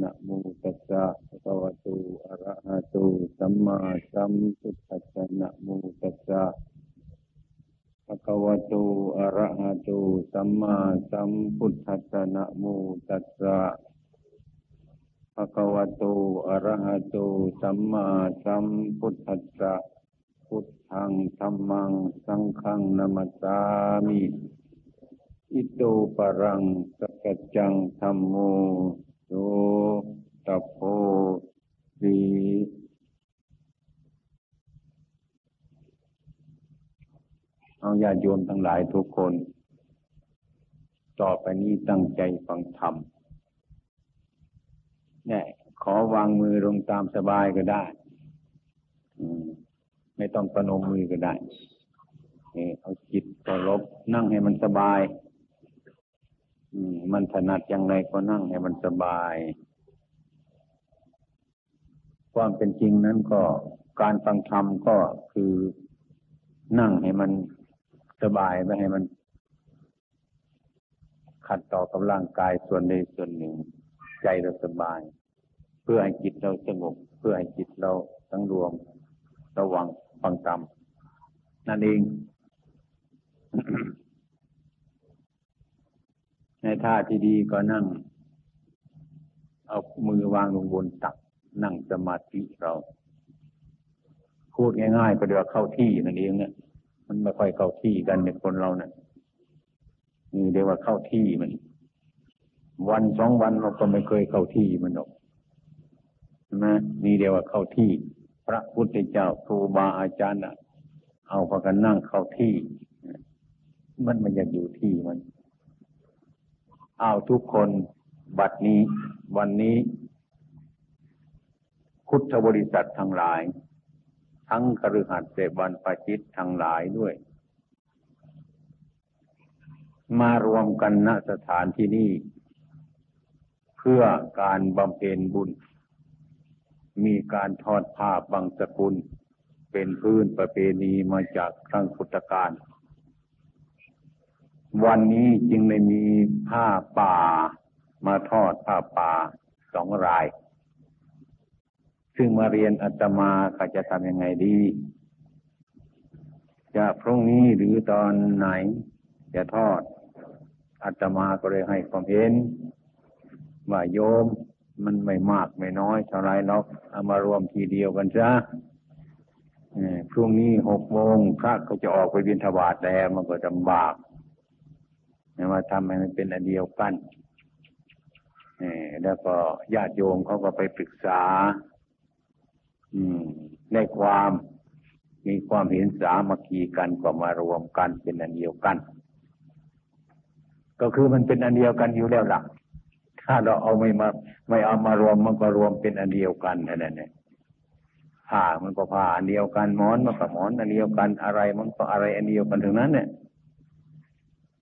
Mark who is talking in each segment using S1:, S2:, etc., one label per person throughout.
S1: นะโมตัสสะภะคะวะโต อะระหะโต สัมมาสัมพุทธัสสะนะโมตัสสะภะคะวะโต อะระหะโต สัมมาสัมพุทธัสสะนะโมตัสสะภะคะวะโต อะระหะโต สัมมาสัมพุทธัสสะพุทธังธัมมัง สังฆังนามัสสามิ อิโตปรังสกัจจังธัมโม โสตโพสีเอาญาโยมทั้งหลายทุกคน ต่อไปนี้ตั้งใจฟังธรรมเนี่ยขอวางมือลงตามสบายก็ได้ไม่ต้องประนมมือก็ได้ เอาจิตตลบนั่งให้มันสบาย มันถนัดอย่างไรก็นั่งให้มันสบาย ความเป็นจริงนั้นก็การฟังธรรมก็คือนั่งให้มันสบายไม่ให้มัน ขัดต่อกับร่างกายส่วนใดส่วนหนึ่ง ใจเราสบาย เพื่อให้จิตเราสงบเพื่อให้จิตเราตั้งรวม ระวังฟังธรรมนั่นเอง ในท่าที่ดีก็นั่ง เอามือวางลงบนตัก นั่งสมาธิเรา พูดง่ายๆก็เดี๋ยวเข้าที่นั่นเองเนี่ยมันไม่ค่อยเข้าที่กันในคนเราเนี่ยนี่เดี๋ยวว่าเข้าที่มัน วันสองวันเราก็ไม่เคยเข้าที่มันหรอกนะนี่เดียวว่าเข้าที่ พระพุทธเจ้าครูบาอาจารย์เอาพากันนั่งเข้าที่ มันมันอยากอยู่ที่มัน เอาทุกคนบัดนี้ วันนี้ พุทธบริษัททั้งหลาย ทั้งคฤหัสถ์เสบันปจิตทั้งหลายด้วย มารวมกันณสถานที่นี้ เพื่อการบำเพ็ญบุญ มีการทอดผ้าบางสกุล เป็นพื้นประเพณีมาจากครั้งพุทธกาล วันนี้จึงได้มีผ้าป่า มาทอดผ้าป่าสองราย ซึ่งมาเรียนอาตมาเขาจะทำยังไงดี จะพรุ่งนี้หรือตอนไหน จะทอดอาตมาก็เลยให้ความเห็นว่าโยมมันไม่มากไม่น้อยเท่าไรหรอกเอามารวมทีเดียวกันซะพรุ่งนี้หกโมงพระก็จะออกไปบิณฑบาตแล้วมันก็ลำบาก มาทำให้มันเป็นอันเดียวกันแล้วก็ญาติโยมเขาก็ไปปรึกษาอืมในความมีความเห็นสามัคคีกันก็มารวมกันเป็นอันเดียวกัน ก็คือมันเป็นอันเดียวกันอยู่แล้วล่ะ ถ้าเราเอาไม่มา ไม่เอามารวมมันก็รวมเป็นอันเดียวกันนั่นแหละผ้ามันก็ผ้าอันเดียวกันหมอนมันก็หมอนอันเดียวกันอะไร มันก็อะไรอันเดียวกันถึงนั้นเนี่ย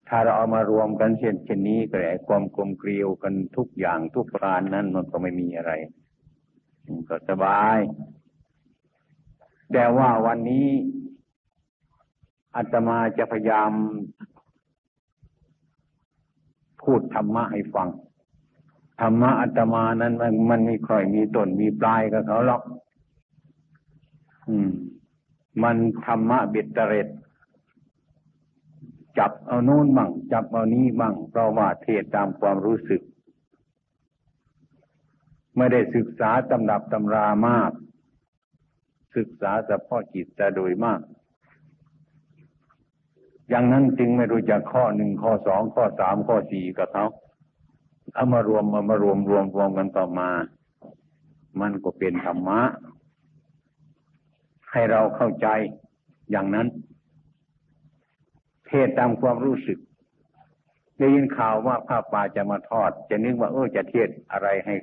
S1: ถ้าเราเอามารวมกันเช่นเช่นนี้ก็ไอ้ความกลมเกลียวกันทุกอย่างทุกประการนั้นมันก็ไม่มีอะไรก็สบาย แต่ว่าวันนี้อาตมาจะพยายาม พูดธรรมะให้ฟัง ธรรมะอาตมานั้นมันมันมีค่อยมีต้นมีปลายกับเขาหรอก อืม มันธรรมะเบ็ดเตร็ด จับเอาโน้นบ้างจับเอานี้บ้างเพราะว่าเทศตามความรู้สึก ไม่ได้ศึกษาตำรับตำรามาก ศึกษาเฉพาะจิตแต่โดยมาก อย่างนั้นจึงไม่รู้จักข้อหนึ่งข้อสองข้อสามข้อสี่กับเขาเอามารวมมามารวมรวมรวมกันต่อมา มันก็เป็นธรรมะ ให้เราเข้าใจอย่างนั้น เทศตามความรู้สึก ได้ยินข่าวว่าพระป่าจะมาทอด จะนึกว่าเออจะเทศอะไรให้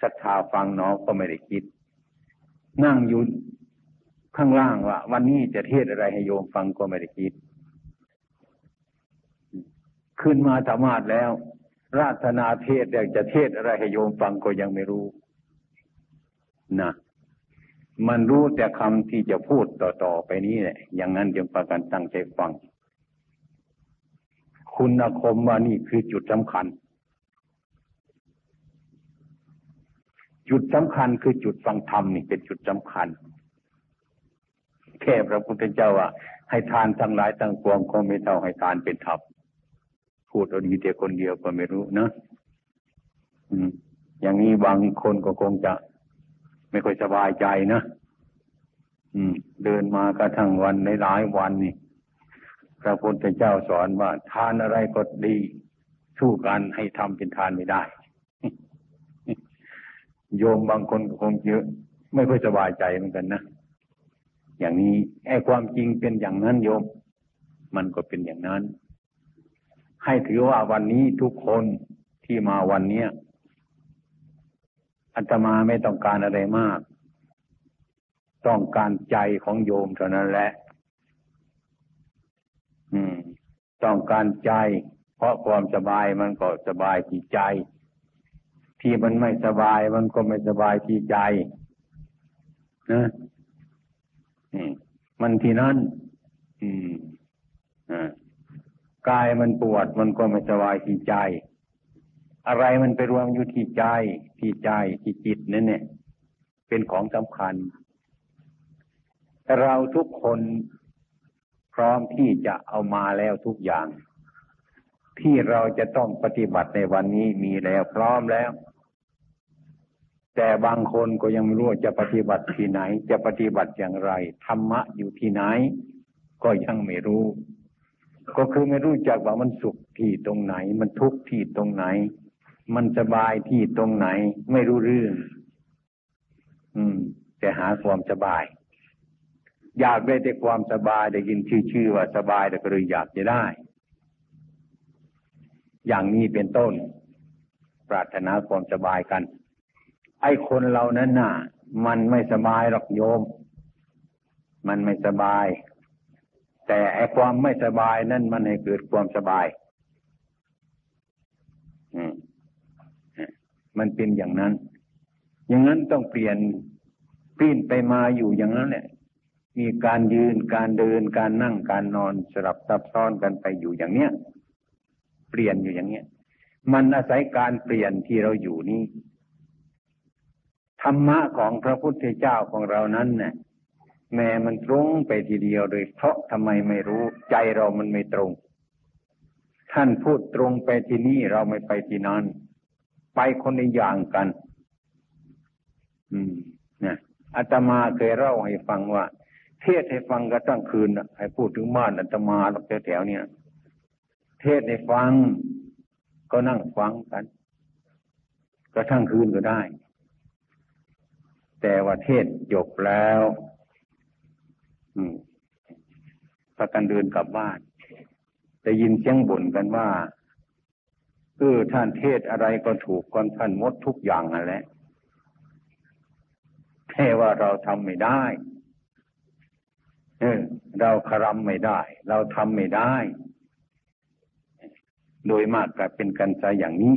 S1: ศรัทธาฟังน้องก็ไม่ได้คิด นั่งอยู่ข้างล่างว่า วันนี้จะเทศอะไรให้โยมฟังก็ไม่ได้คิด ขึ้นมาธรรมาทแล้ว ราธนาเทศอยากจะเทศอะไรให้โยมฟังก็ยังไม่รู้นะ มันรู้แต่คำที่จะพูดต่อ ๆ ไปนี้แหละ อย่างนั้นจึงประกันตั้งใจฟัง คุณคมว่านี่คือจุดสำคัญ จุดสำคัญคือจุดฟังธรรมนี่เป็นจุดสำคัญ แค่พระพุทธเจ้าว่า ให้ทานทั้งหลายทั้งปวงก็ไม่เท่าให้ทานเป็นธรรมพูดเอาดีแต่คนเดียวก็ไม่รู้นะ อืม อย่างนี้บางคนก็คงจะ ไม่ค่อยสบายใจนะอืม เดินมากระทั่งวันในหลายวันนี่พระพุทธเจ้าสอนว่า ทานอะไรก็ดี สู้กันให้ทำเป็นทานไม่ได้ โยมบางคนคงเยอะ ไม่ค่อยสบายใจเหมือนกันนะอย่างนี้ไอ้ความจริงเป็นอย่างนั้นโยม มันก็เป็นอย่างนั้น ให้ถือว่าวันนี้ทุกคนที่มาวันเนี้ย อัตมาไม่ต้องการอะไรมาก ต้องการใจของโยมเท่านั้นแหละ อืม ต้องการใจ เพราะความสบายมันก็สบายที่ใจ ที่มันไม่สบายมันก็ไม่สบายที่ใจนะมันที่นั่น อืมอ่ากายมันปวดมันก็ไม่สบายที่ใจ อะไรมันไปรวมอยู่ที่ใจที่ใจที่จิตนั่นเนี่ย เป็นของสำคัญ เราทุกคนพร้อมที่จะเอามาแล้วทุกอย่าง ที่เราจะต้องปฏิบัติในวันนี้มีแล้วพร้อมแล้ว แต่บางคนก็ยังไม่รู้จะปฏิบัติที่ไหน จะปฏิบัติอย่างไรธรรมะอยู่ที่ไหน ก็ยังไม่รู้ ก็คือไม่รู้จักว่ามันสุขที่ตรงไหน มันทุกข์ที่ตรงไหน มันสบายที่ตรงไหน ไม่รู้เรื่อง อืม แต่หาความสบาย อยากได้แต่ความสบายได้ยินชื่อชื่อว่าสบายแต่ก็เลยอยากจะได้ อย่างนี้เป็นต้น ปรารถนาความสบายกัน ไอ้คนเรานั้นน่ะ มันไม่สบายหรอกโยม มันไม่สบาย แต่ไอ้ความไม่สบายนั่นมันให้เกิดความสบาย อืม มันเป็นอย่างนั้น อย่างนั้นต้องเปลี่ยนปีนไปมาอยู่อย่างนั้นแหละ มีการยืนการเดินการนั่งการนอนสลับซับซ้อนกันไปอยู่อย่างเนี้ย เปลี่ยนอยู่อย่างเนี้ย มันอาศัยการเปลี่ยนที่เราอยู่นี้ธรรมะของพระพุทธเจ้าของเรานั้นเนี่ยแม้มันตรงไปทีเดียวเลยเพราะทำไมไม่รู้ ใจเรามันไม่ตรง ท่านพูดตรงไปที่นี่เราไม่ไปที่นั่น ไปคนในอย่างกัน อืมนี่ยอาตมาเคยเล่าให้ฟังว่า เทศให้ฟังก็ตั้งคืนให้พูดถึงบ้านอาตมาหรอกแถวๆเนี่ย เทศให้ฟัง ก็นั่งฟังกันก็ทั้งคืนก็ได้ แต่ว่าเทศจบแล้ว อืมพากันเดินกลับบ้านได้ยินเสียงบ่นกันว่า เออท่านเทศอะไรก็ถูกกันท่านมดทุกอย่างนั่นแหละแค่ว่าเราทำไม่ได้เออเราคารมไม่ได้ เราทำไม่ได้ โดยมากก็เป็นกันซะอย่างนี้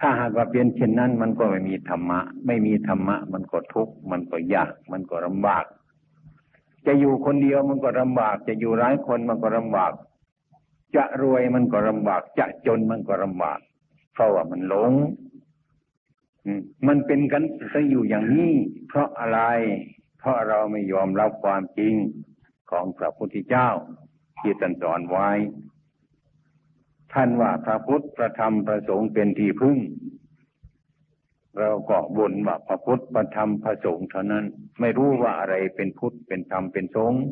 S1: ถ้าหากว่าเป็นเช่นนั้น มันก็ไม่มีธรรมะ ไม่มีธรรมะ มันก็ทุกข์มันก็ยาก มันก็ลำบาก จะอยู่คนเดียวมันก็ลำบาก จะอยู่หลายคนมันก็ลำบาก จะรวยมันก็ลำบาก จะจนมันก็ลำบาก เพราะว่ามันหลงมันเป็นกันจะอยู่อย่างนี้ เพราะอะไร เพราะเราไม่ยอมรับความจริงของพระพุทธเจ้า ที่ตรัสสอนไว้ ท่านว่าพระพุทธพระธรรมพระสงฆ์เป็นที่พึ่ง เราก็บ่นว่าพระพุทธพระธรรมพระสงฆ์เท่านั้น ไม่รู้ว่าอะไรเป็นพุทธเป็นธรรมเป็นสงฆ์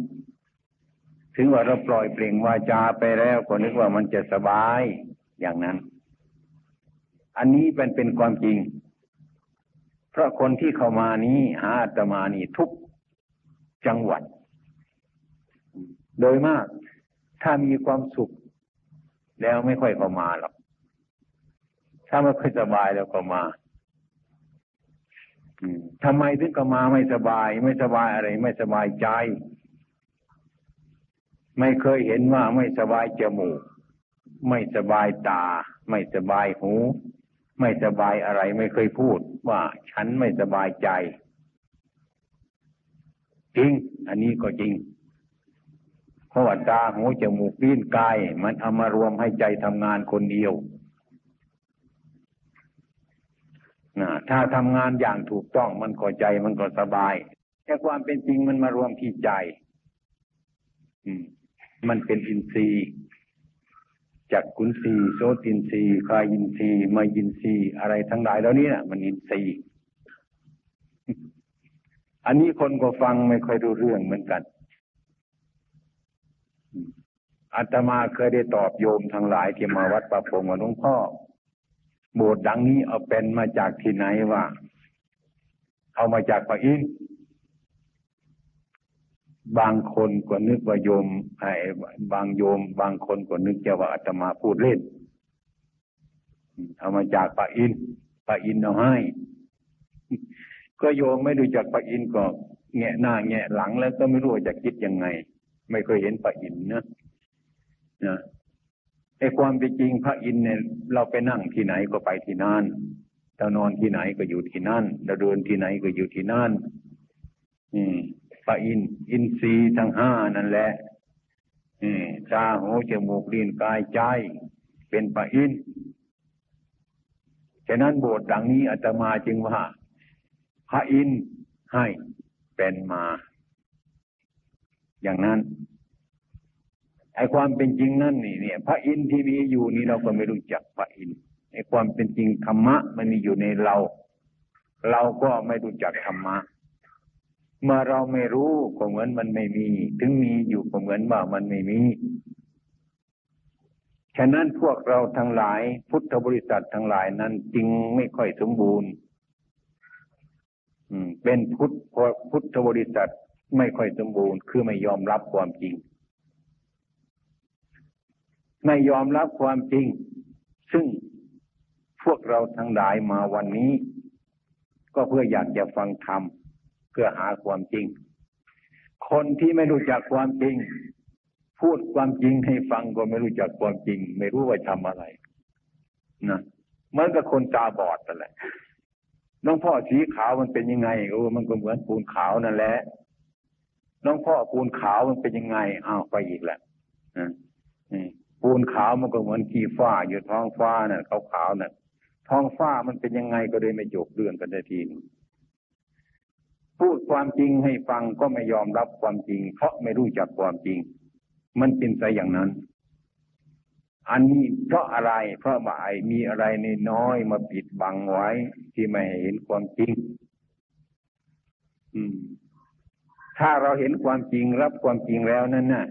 S1: ถึงว่าเราปล่อยเปล่งวาจาไปแล้วก็นึกว่ามันจะสบายอย่างนั้น อันนี้เป็นเป็นความจริง เพราะคนที่เข้ามานี้หาอาตมานี่ทุกจังหวัด โดยมาก ถ้ามีความสุข แล้วไม่ค่อยเข้ามาหรอกถ้าไม่ค่อยสบายแล้วก็มาทำไมถึงก็มาไม่สบาย ไม่สบายอะไร ไม่สบายใจ ไม่เคยเห็นว่าไม่สบายจมูก ไม่สบายตา ไม่สบายหู ไม่สบายอะไรไม่เคยพูดว่าฉันไม่สบายใจ จริง อันนี้ก็จริงเพราะว่าตาหูจมูกลิ้นกาย มันเอามารวมให้ใจทำงานคนเดียวนะถ้าทำงานอย่างถูกต้องมันก็ใจมันก็สบาย แต่ความเป็นจริงมันมารวมที่ใจ อืม มันเป็นอินทรีย์จากกุนซีโซตินซีคายินซีมายินซีอะไรทั้งหลายแล้วนี้นะมันอินทรีย์อันนี้คนก็ฟังไม่ค่อยรู้เรื่องเหมือนกันอาตมาเคยได้ตอบโยมทั้งหลายที่มาวัดประพงกับหลวงพ่อโบสถ์ดังนี้เอาเป็นมาจากที่ไหนวะเอามาจากปะอิน บางคนก็นึกว่าโยมไอ้บางโยม บางคนก็นึกจะว่าอาตมาพูดเล่นเอามาจากปะอินพระอินทร์เอาให้ ก็โยมไม่รู้จักพระอินทร์ก็แหงะหน้าแหงะหลังแล้วก็ไม่รู้จะคิดยังไง ไม่เคยเห็นพระอินทร์นะนะไอ้ความเป็นจริงพระอินทร์เนี่ยเราไปนั่งที่ไหนก็ไปที่นั่นเรานอนที่ไหนก็อยู่ที่นั่นเราเดินที่ไหนก็อยู่ที่นั่นอืม พระอินทร์อินทรีย์ทั้งห้านั่นแหละตาหูจมูกลิ้นกายใจ เป็นพระอินฉะนั้นโบสถ์ดังนี้อาตมาจึงว่า พระอินให้เป็นมา อย่างนั้นไอ้ความเป็นจริงนั่นนี่เนี่ย พระอินทร์ที่มีอยู่นี่เราก็ไม่รู้จักพระอินทร์ไอ้ความเป็นจริงธรรมะ มันมีอยู่ในเรา เราก็ไม่รู้จักธรรมะ เมื่อเราไม่รู้ก็เหมือนมันไม่มี ถึงมีอยู่ก็เหมือนว่ามันไม่มี ฉะนั้นพวกเราทั้งหลาย พุทธบริษัททั้งหลายนั้นจึงไม่ค่อยสมบูรณ์เป็นพุทธพุทธบริษัทไม่ค่อยสมบูรณ์ คือไม่ยอมรับความจริง ไม่ยอมรับความจริง ซึ่งพวกเราทั้งหลายมาวันนี้ ก็เพื่ออยากจะฟังธรรม เพื่อหาความจริง คนที่ไม่รู้จักความจริง พูดความจริงให้ฟังก็ไม่รู้จักความจริง ไม่รู้ว่าทำอะไรนะเหมือนกับคนตาบอดนั่นแหละน้องพ่อสีขาวมันเป็นยังไงโอ้มันก็เหมือนปูนขาวนั่นแหละน้องพ่อปูนขาวมันเป็นยังไงอ้าวไปอีกแล้วนะปูนขาวมันก็เหมือนขี้ฟ้าอยู่ท้องฟ้าน่ะขาวๆน่ะท้องฟ้ามันเป็นยังไงก็เลยไม่จบเรื่องกันได้ทีนึง พูดความจริงให้ฟังก็ไม่ยอมรับความจริง เพราะไม่รู้จักความจริง มันเป็นไปอย่างนั้น อันนี้เพราะอะไร เพราะว่าไอ้มีอะไรในน้อยมาปิดบังไว้ ที่ไม่เห็นความจริง อืม ถ้าเราเห็นความจริงรับความจริงแล้วนั่นน่ะ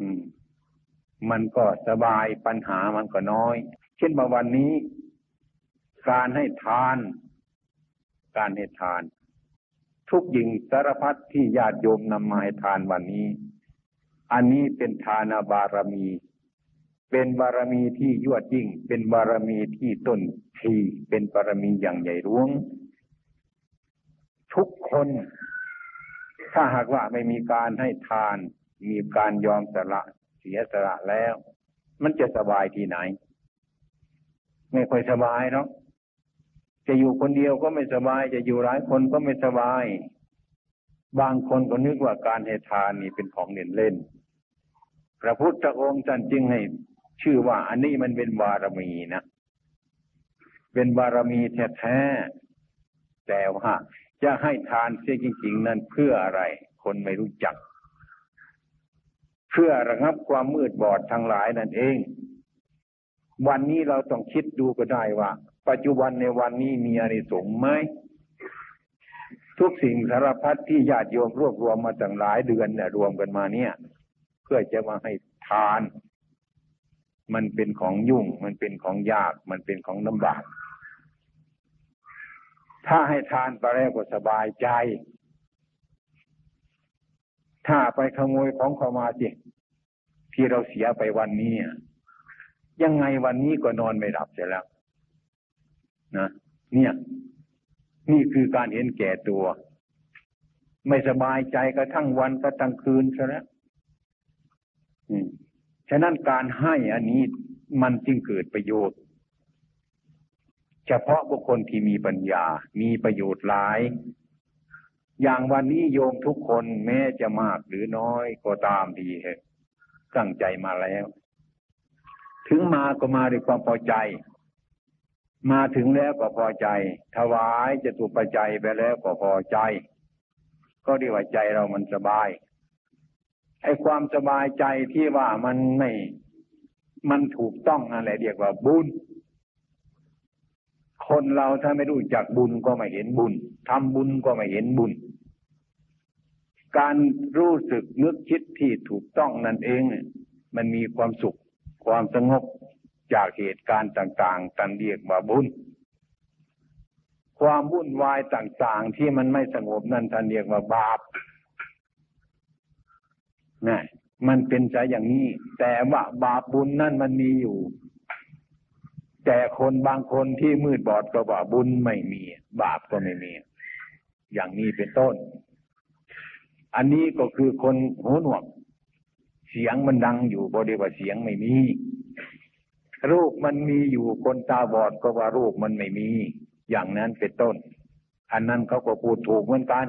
S1: อืม มันก็สบายปัญหามันก็น้อย เช่นมาวันนี้ การให้ทาน การให้ทาน ทุกยิงสารพัดที่ญาติโยมนำมาให้ทานวันนี้ อันนี้เป็นทานบารมี เป็นบารมีที่ยวดยิ่ง เป็นบารมีที่ต้นทีเป็นบารมีอย่างใหญ่หลวง ทุกคน ถ้าหากว่าไม่มีการให้ทาน มีการยอมสละเสียสละแล้ว มันจะสบายที่ไหน ไม่ค่อยสบายเนาะ จะอยู่คนเดียวก็ไม่สบาย จะอยู่หลายคนก็ไม่สบาย บางคนก็นึกว่าการให้ทานนี่เป็นของเล่นเล่น พระพุทธองค์ท่านจึงให้ชื่อว่าอันนี้มันเป็นบารมีนะ เป็นบารมีแท้ๆ แต่ว่าจะให้ทานเสียจริง ๆ นั้นเพื่ออะไร คนไม่รู้จัก เพื่อระงับความมืดบอดทั้งหลายนั่นเอง วันนี้เราต้องคิดดูก็ได้ว่า ปัจจุบันในวันนี้มีอะไรสงไหมทุกสิ่งสารพัดที่ญาติโยมรวบรวมมาตั้งหลายเดือนเนี่ยรวมกันมาเนี่ย เพื่อจะมาให้ทาน มันเป็นของยุ่ง มันเป็นของยาก มันเป็นของลำบาก ถ้าให้ทานไปแล้วก็สบายใจ ถ้าไปขโมยของเขามาสิที่เราเสียไปวันนี้ยังไงวันนี้ก็นอนไม่หลับเสียแล้ว นะเนี่ย นี่คือการเห็นแก่ตัว ไม่สบายใจกระทั่งวันกระทั่งคืนซะแล้วฉะนั้นการให้อันนี้มันจึงเกิดประโยชน์ เฉพาะบุคคลที่มีปัญญา มีประโยชน์หลาย อย่างวันนี้โยมทุกคนแม้จะมากหรือน้อยก็ตามดีเหตุตั้งใจมาแล้ว ถึงมาก็มาด้วยความพอใจ มาถึงแล้วก็พอใจ ถวายจะถูกปัจจัยไปแล้วก็พอใจ ก็เรีกว่าใจเรามันสบายไอ้ความสบายใจที่ว่ามันไม่ มันถูกต้องอะไรเรียกว่าบุญ คนเราถ้าไม่รู้จักบุญก็ไม่เห็นบุญทำบุญก็ไม่เห็นบุญ การรู้สึกนึกคิดที่ถูกต้องนั่นเอง มันมีความสุข ความสงบ จากเหตุการณ์ต่างๆตันเรียกว่าบุญ ความวุ่นวายต่างๆที่มันไม่สงบนั่นท่านเรียกว่าบาปนะมันเป็นใจอย่างนี้ แต่ว่าบาปบุญนั่นมันมีอยู่ แต่คนบางคนที่มืดบอดก็ว่าบุญไม่มี บาปก็ไม่มี อย่างนี้เป็นต้น อันนี้ก็คือคนหูหนวก เสียงมันดังอยู่บริว่าเสียงไม่มี รูปมันมีอยู่คนตาบอดก็ว่ารูปมันไม่มี อย่างนั้นเป็นต้น อันนั้นเขาก็พูดถูกเหมือนกัน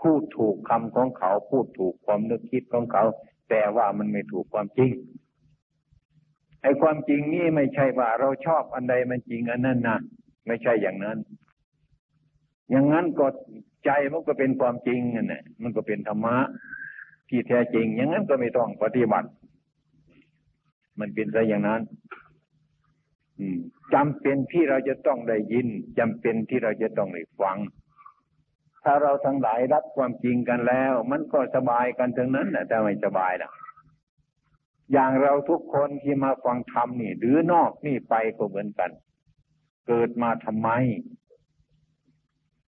S1: พูดถูกคำของเขาพูดถูกความนึกคิดของเขา แต่ว่ามันไม่ถูกความจริงไอ้ความจริงนี่ไม่ใช่ว่าเราชอบอันใดมันจริงอันนั้นนะไม่ใช่อย่างนั้น อย่างนั้นก็ใจมันก็เป็นความจริงนั่นแหละมันก็เป็นธรรมะที่แท้จริง อย่างนั้นก็ไม่ต้องปฏิบัติ มันเป็นไรอย่างนั้นจำเป็นที่เราจะต้องได้ยินจำเป็นที่เราจะต้องได้ฟัง ถ้าเราทั้งหลายรับความจริงกันแล้ว มันก็สบายกันทั้งนั้นแหละแต่ไม่สบายนะอย่างเราทุกคนที่มาฟังธรรมนี่ หรือนอกนี่ไปก็เหมือนกัน เกิดมาทำไม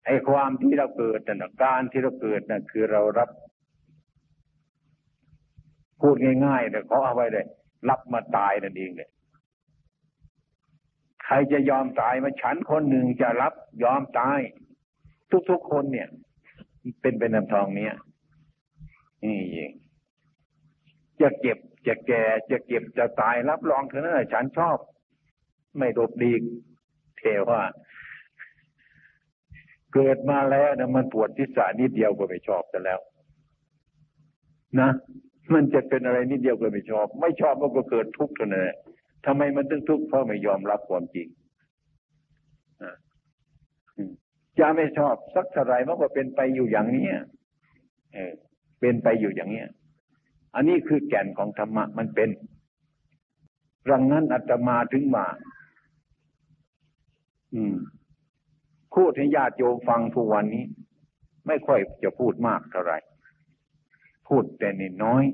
S1: ไอ้ความที่เราเกิดน่ะการที่เราเกิดน่ะคือเรารับ พูดง่ายๆแต่เขาเอาไว้เลย รับมาตายนั่นเองเลยใครจะยอมตายมาฉันคนหนึ่งจะรับยอมตาย ทุกๆคนเนี่ย เป็นเป็นน้ำทองเนี้ยนี่เองจะเก็บจะแก่จะเก็บจะตายรับรองเถอะนะฉันชอบ ไม่ดบดีเทว่า เกิดมาแล้วนะมันปวดทิศานิดเดียวก็ไม่ชอบกันแล้ว นะ มันจะเป็นอะไรนิดเดียวก็ไม่ชอบ ไม่ชอบมันก็เกิดทุกข์เท่านั้นทำไมมันถึงทุกข์เพราะไม่ยอมรับความจริงจะไม่ชอบสักเท่าไรมันก็เป็นไปอยู่อย่างนี้เออ เป็นไปอยู่อย่างนี้อันนี้คือแก่นของธรรมะมันเป็นรังนั้นอาตมาถึงมา อืมพูดให้ญาติโยมฟังทุกวันนี้ ไม่ค่อยจะพูดมากเท่าไหร่ พูดแต่นิดน้อย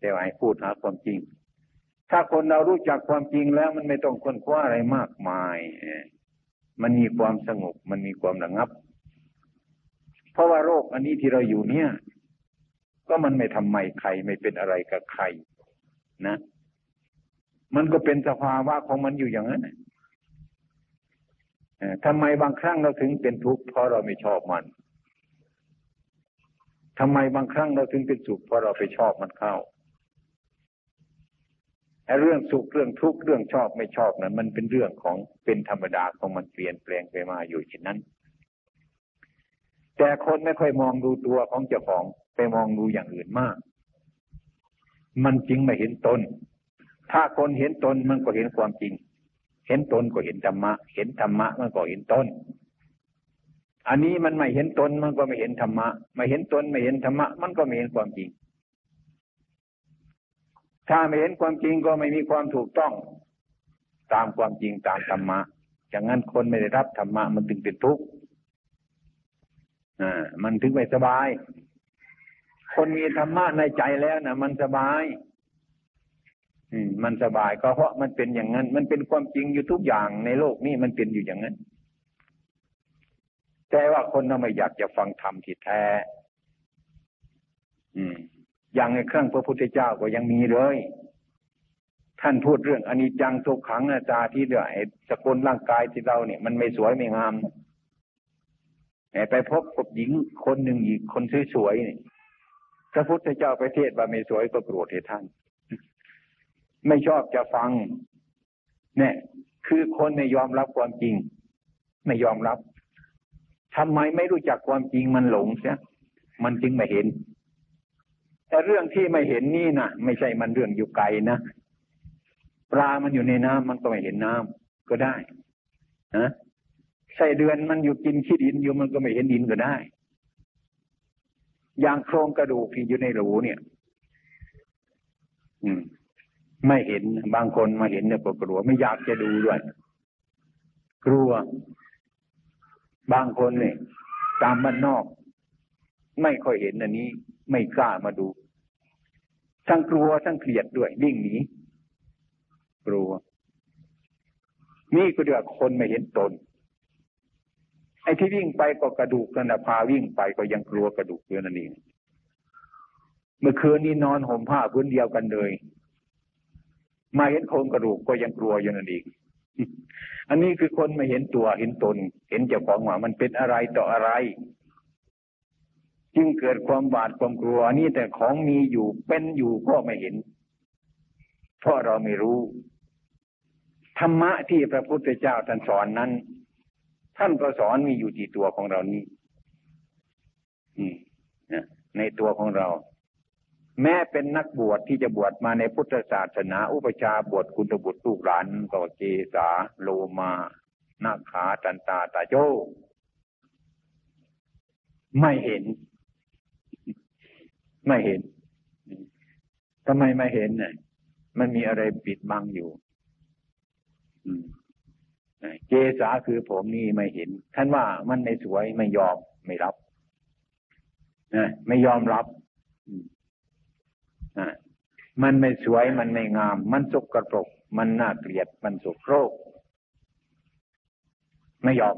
S1: แต่ว่าให้พูดหาความจริง ถ้าคนเรารู้จักความจริงแล้วมันไม่ต้องค้นคว้าอะไรมากมายมันมีความสงบมันมีความระงับ เพราะว่าโรคอันนี้ที่เราอยู่เนี่ย ก็มันไม่ทำไมใครไม่เป็นอะไรกับใครนะ มันก็เป็นสภาวะของมันอยู่อย่างนั้นทำไมบางครั้งเราถึงเป็นทุกข์เพราะเราไม่ชอบมัน ทำไมบางครั้งเราถึงเป็นสุขเพราะเราไปชอบมันเข้าไอ้เรื่องสุขเรื่องทุกข์เรื่องชอบไม่ชอบนั้นมันเป็นเรื่องของเป็นธรรมดาของมันเปลี่ยนแปลงไปมาอยู่เช่นนั้น แต่คนไม่ค่อยมองดูตัวของเจ้าของไปมองดูอย่างอื่นมาก มันจริงไม่เห็นตน ถ้าคนเห็นตนมันก็เห็นความจริง เห็นตนก็เห็นธรรมะ เห็นธรรมะมันก็เห็นตน อันนี้มันไม่เห็นตนมันก็ไม่เห็นธรรมะ ไม่เห็นตนไม่เห็นธรรมะ มันก็ไม่เห็นความจริง ถ้าไม่เห็นความจริงก็ไม่มีความถูกต้อง ตามความจริงตามธรรมะอย่างนั้นคนไม่ได้รับธรรมะมันถึงเป็นทุกข์อ่ามันถึงไม่สบาย คนมีธรรมะในใจแล้วนะมันสบายอืมมันสบายก็เพราะมันเป็นอย่างนั้น มันเป็นความจริงอยู่ทุกอย่างในโลกนี้มันเป็นอยู่อย่างนั้น แต่ว่าคนเราไม่อยากจะฟังธรรมที่แท้ อืม อย่างในเครื่องพระพุทธเจ้าก็ยังมีเลย ท่านพูดเรื่องอนิจจังทุกขังนาจาที่เดือดสกุลร่างกายที่เราเนี่ย มันไม่สวยไม่งามไปพบกับหญิงคนหนึ่งอีกคนสวยๆนี่พระพุทธเจ้าไปเทศว่าไม่สวยก็โกรธให้ท่าน ไม่ชอบจะฟัง เนี่ย คือคนไม่ยอมรับความจริง ไม่ยอมรับ ทำไมไม่รู้จักความจริงมันหลงเสียมันจึงไม่เห็น แต่เรื่องที่ไม่เห็นนี่นะไม่ใช่มันเรื่องอยู่ไกลนะปลามันอยู่ในน้ำมันก็ไม่เห็นน้ำก็ได้นะไส้เดือนมันอยู่กินขี้ดินอยู่มันก็ไม่เห็นดินก็ได้ อย่างโครงกระดูกที่อยู่ในรูเนี่ย อืม ไม่เห็นบางคนมาเห็นเนี่ยก็กลัวไม่อยากจะดูด้วย กลัว บางคนเนี่ยตามบ้านนอก ไม่ค่อยเห็นอันนี้ ไม่กล้ามาดู ทั้งกลัวทั้งเกลียดด้วยวิ่งหนีกลัว นี่ก็เดือดคนไม่เห็นตน ไอ้ที่วิ่งไปก็กระดูกกันนะพาวิ่งไปก็ยังกลัวกระดูกเยนั่นเองเมื่อคืนนี้นอนห่มผ้าพื้นเดียวกันเลย มาเห็นโครงกระดูกก็ยังกลัวอยู่นั่นเอง อันนี้คือคนไม่เห็นตัวเห็นตน เห็นเจ้าของว่ามันเป็นอะไรต่ออะไร จึงเกิดความบาดความกลัวนี่แต่ของมีอยู่เป็นอยู่ก็ไม่เห็น เพราะเราไม่รู้ ธรรมะที่พระพุทธเจ้าท่านสอนนั้น ท่านก็สอนมีอยู่ที่ตัวของเรานี้ในตัวของเรา แม้เป็นนักบวชที่จะบวชมาในพุทธศาสนา อุปชาบวชคุณบุตรลูกหลานก็เจสาโลมานาขาตันตาตาโจไม่เห็น ไม่เห็นทำไมไม่เห็นเนี่ยมันมีอะไรปิดบังอยู่เจสาคือผมนี่ไม่เห็น ท่านว่ามันไม่สวยไม่ยอมไม่รับนะไม่ยอมรับ มันไม่สวยมันไม่งาม มันสกปรก มันน่าเกลียดมันสุโรกไม่ยอม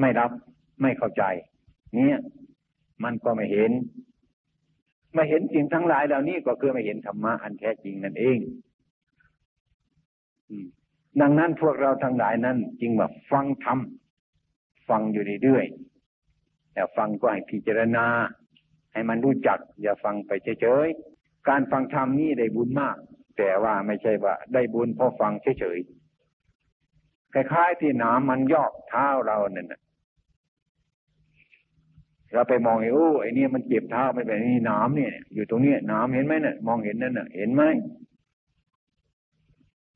S1: ไม่รับ ไม่เข้าใจ เนี่ยมันก็ไม่เห็น ไม่เห็นสิ่งทั้งหลายเหล่านี้ก็คือไม่เห็นธรรมะอันแท้จริงนั่นเองดังนั้นพวกเราทั้งหลายนั้นจริงว่าฟังธรรมฟังอยู่เรื่อยๆแต่ฟังก็ให้พิจารณา ให้มันรู้จัก อย่าฟังไปเฉยๆการฟังธรรมนี่ได้บุญมาก แต่ว่าไม่ใช่ว่า ได้บุญเพราะฟังเฉยๆคล้ายๆที่หนามมันยอกเท้าเราเนี่ยเราไปมองไอ้โอ้ไอ้นี่มันเจ็บเท้าไม่เป็นนี่นามเนี่ย อยู่ตรงนี้นามเห็นไหมเนี่ยมองเห็นนั่นน่ะ เห็นไหม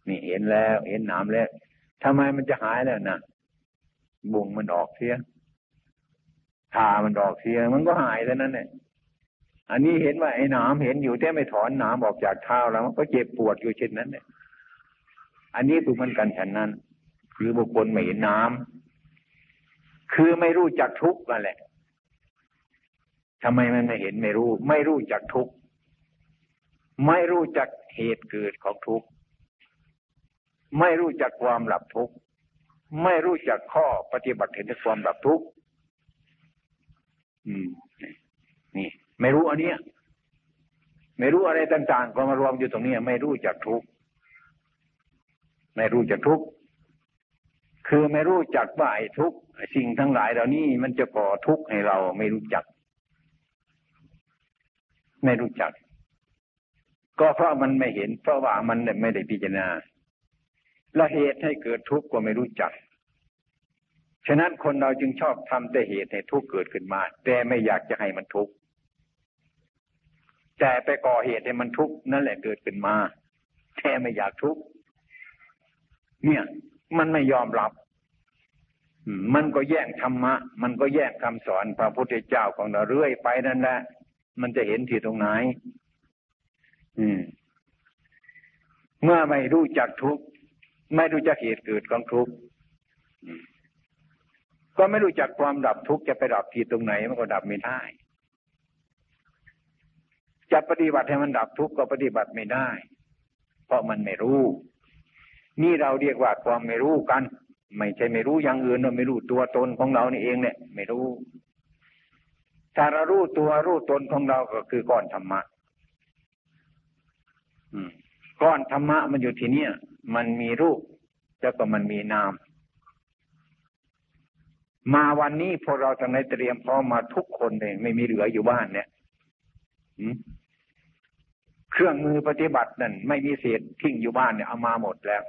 S1: นี่เห็นแล้ว เห็นนามแล้วทำไมมันจะหายแล้วนะบุงมันออกเสียทามันออกเสีย มันก็หายแล้วนั่นเนี่ย อันนี้เห็นว่าไอ้หนามเห็นอยู่แต่ไม่ถอนหนามออกจากเท้าแล้วมันก็เจ็บปวดอยู่เช่นนั้นเนี่ยอันนี้คือมันกันฉันนั้น คือบุคคลไม่เห็นน้ำคือไม่รู้จักทุกข์นั่นแหละทำไมมันไม่เห็นไม่รู้ ไม่รู้จักทุกข์ไม่รู้จักเหตุเกิดของทุกข์ไม่รู้จักความหลับทุกข์ไม่รู้จักข้อปฏิบัติเห็นความหลับทุกข์อืม นี่ ไม่รู้อันเนี้ย ไม่รู้อะไรต่างๆก็มารวมอยู่ตรงนี้ไม่รู้จักทุกไม่รู้จักทุกคือไม่รู้จักว่าไอ้ทุกสิ่งทั้งหลายเหล่านี้มันจะก่อทุกข์ให้เราไม่รู้จัก ไม่รู้จัก ก็เพราะมันไม่เห็น เพราะว่ามันไม่ได้พิจารณาและเหตุให้เกิดทุกข์ก็ไม่รู้จัก ฉะนั้นคนเราจึงชอบทำแต่เหตุให้ทุกข์เกิดขึ้นมา แต่ไม่อยากจะให้มันทุกข์ แต่ไปก่อเหตุให้มันทุกข์นั่นแหละเกิดขึ้นมาแค่ไม่อยากทุกข์เนี่ย มันไม่ยอมรับ มันก็แย่งธรรมะ มันก็แย่งคำสอนพระพุทธเจ้าของเราเรื่อยไปนั่นแหละมันจะเห็นที่ตรงไหน อืม เมื่อไม่รู้จักทุกข์ไม่รู้จักเหตุเกิดของทุกข์ก็ไม่รู้จักความดับทุกข์จะไปดับที่ตรงไหนมันก็ดับไม่ได้ จะปฏิบัติให้มันดับทุกข์ก็ปฏิบัติไม่ได้ เพราะมันไม่รู้ นี่เราเรียกว่าความไม่รู้กัน ไม่ใช่ไม่รู้อย่างอื่นเราไม่รู้ตัวตนของเรานี่เองเนี่ย ไม่รู้ถ้าเรารู้ตัวรู้ตนของเราก็คือก้อนธรรมะก้อนธรรมะมันอยู่ที่เนี่ยมันมีรูปแล้วก็มันมีนาม มาวันนี้พวกเราทั้งในเตรียมพร้อมมาทุกคนเลยไม่มีเหลืออยู่บ้านเนี่ย เครื่องมือปฏิบัตินั่นไม่มีเศษทิ้งอยู่บ้านเนี่ยเอามาหมดแล้ว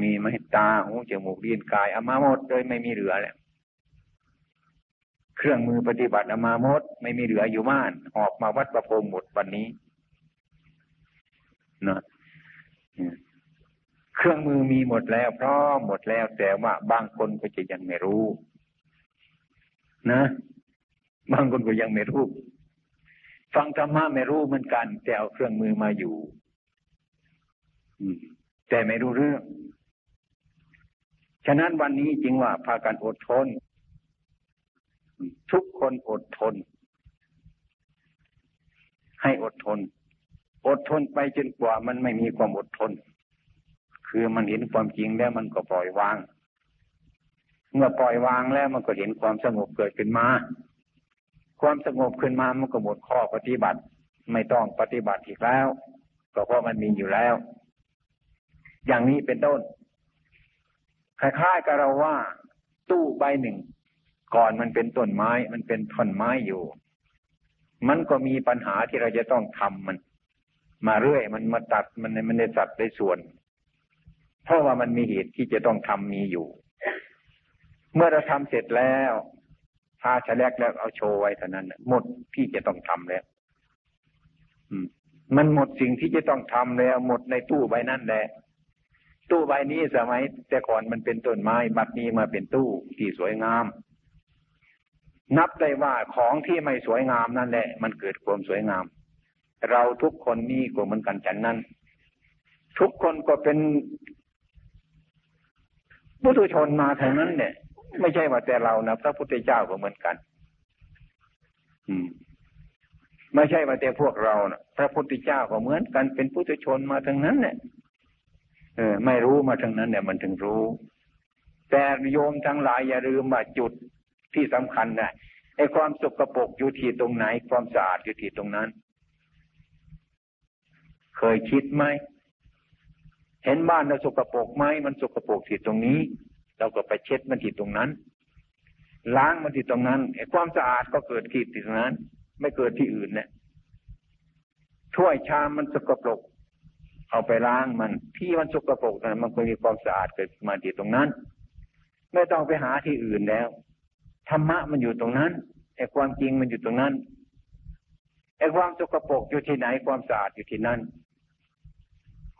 S1: มีไหมตาหูจมูกลิ้นกายเอามาหมดเลยไม่มีเหลือแล้วเครื่องมือปฏิบัติเอามาหมด ไม่มีเหลืออยู่บ้านหอบมาวัดประพงหมดวันนี้นะเครื่องมือมีหมดแล้วพร้อมหมดแล้วแต่ว่าบางคนก็จะยังไม่รู้ นะ บางคนก็ยังไม่รู้ ฟังธรรมะไม่รู้เหมือนกันแต่เอาเครื่องมือมาอยู่แต่ไม่รู้เรื่อง ฉะนั้นวันนี้จริงว่าพากันอดทน ทุกคนอดทน ให้อดทน อดทนไปจนกว่ามันไม่มีความอดทน คือมันเห็นความจริงแล้วมันก็ปล่อยวาง เมื่อปล่อยวางแล้วมันก็เห็นความสงบเกิดขึ้นมา ความสงบขึ้นมามันก็หมดข้อปฏิบัติ ไม่ต้องปฏิบัติอีกแล้ว ก็เพราะมันมีอยู่แล้ว อย่างนี้เป็นต้นคล้ายๆกับเราว่า ตู้ใบหนึ่ง ก่อนมันเป็นต้นไม้ มันเป็นท่อนไม้อยู่ มันก็มีปัญหาที่เราจะต้องทำมัน มาเรื่อยมันมาตัดมันมันได้ตัดได้ส่วน เพราะว่ามันมีเหตุที่จะต้องทำมีอยู่ เมื่อเราทำเสร็จแล้ว พาฉลกแล้วเอาโชว์ไว้เท่านั้นหมดที่จะต้องทำแล้วมันหมดสิ่งที่จะต้องทำแล้ว หมดในตู้ใบนั้นแหละตู้ใบนี้สมัย แต่ก่อนมันเป็นต้นไม้บัดนี้มาเป็นตู้ที่สวยงาม นับได้ว่าของที่ไม่สวยงามนั่นแหละ มันเกิดความสวยงาม เราทุกคนนี่ก็เหมือนกันฉันนั้น ทุกคนก็เป็นพุทุชนมาทางนั้นเนี่ย ไม่ใช่ว่าแต่เรานะพระพุทธเจ้าก็เหมือนกัน อืมไม่ใช่ว่าแต่พวกเรานะพระพุทธเจ้าก็เหมือนกันเป็นพุทุชนมาทางนั้นเนี่ยเออ ไม่รู้มาทั้งนั้นเนี่ยมันถึงรู้ แต่โยมทั้งหลายอย่าลืมว่าจุดที่สำคัญนะไอ้ความสกรปรกอยู่ที่ตรงไหน ความสะอาดอยู่ที่ตรงนั้น เคยคิดไหมเห็นบ้านเราสกรปรกไหมมันสกรปรกที่ตรงนี้ เราก็ไปเช็ดมันที่ตรงนั้น ล้างมันที่ตรงนั้นไอ้ความสะอาดก็เกิดที่ตรงนั้น ไม่เกิดที่อื่นเนี่ยถ้วยชามมันสกปรก เอาไปล้างมัน ที่มันสกปรกนั้นมันควรมีความสะอาดเกิดมาที่ตรงนั้น ไม่ต้องไปหาที่อื่นแล้วธรรมะมันอยู่ตรงนั้นไอ้ความจริงมันอยู่ตรงนั้นไอ้ความสกปรกอยู่ที่ไหนความสะอาดอยู่ที่นั่น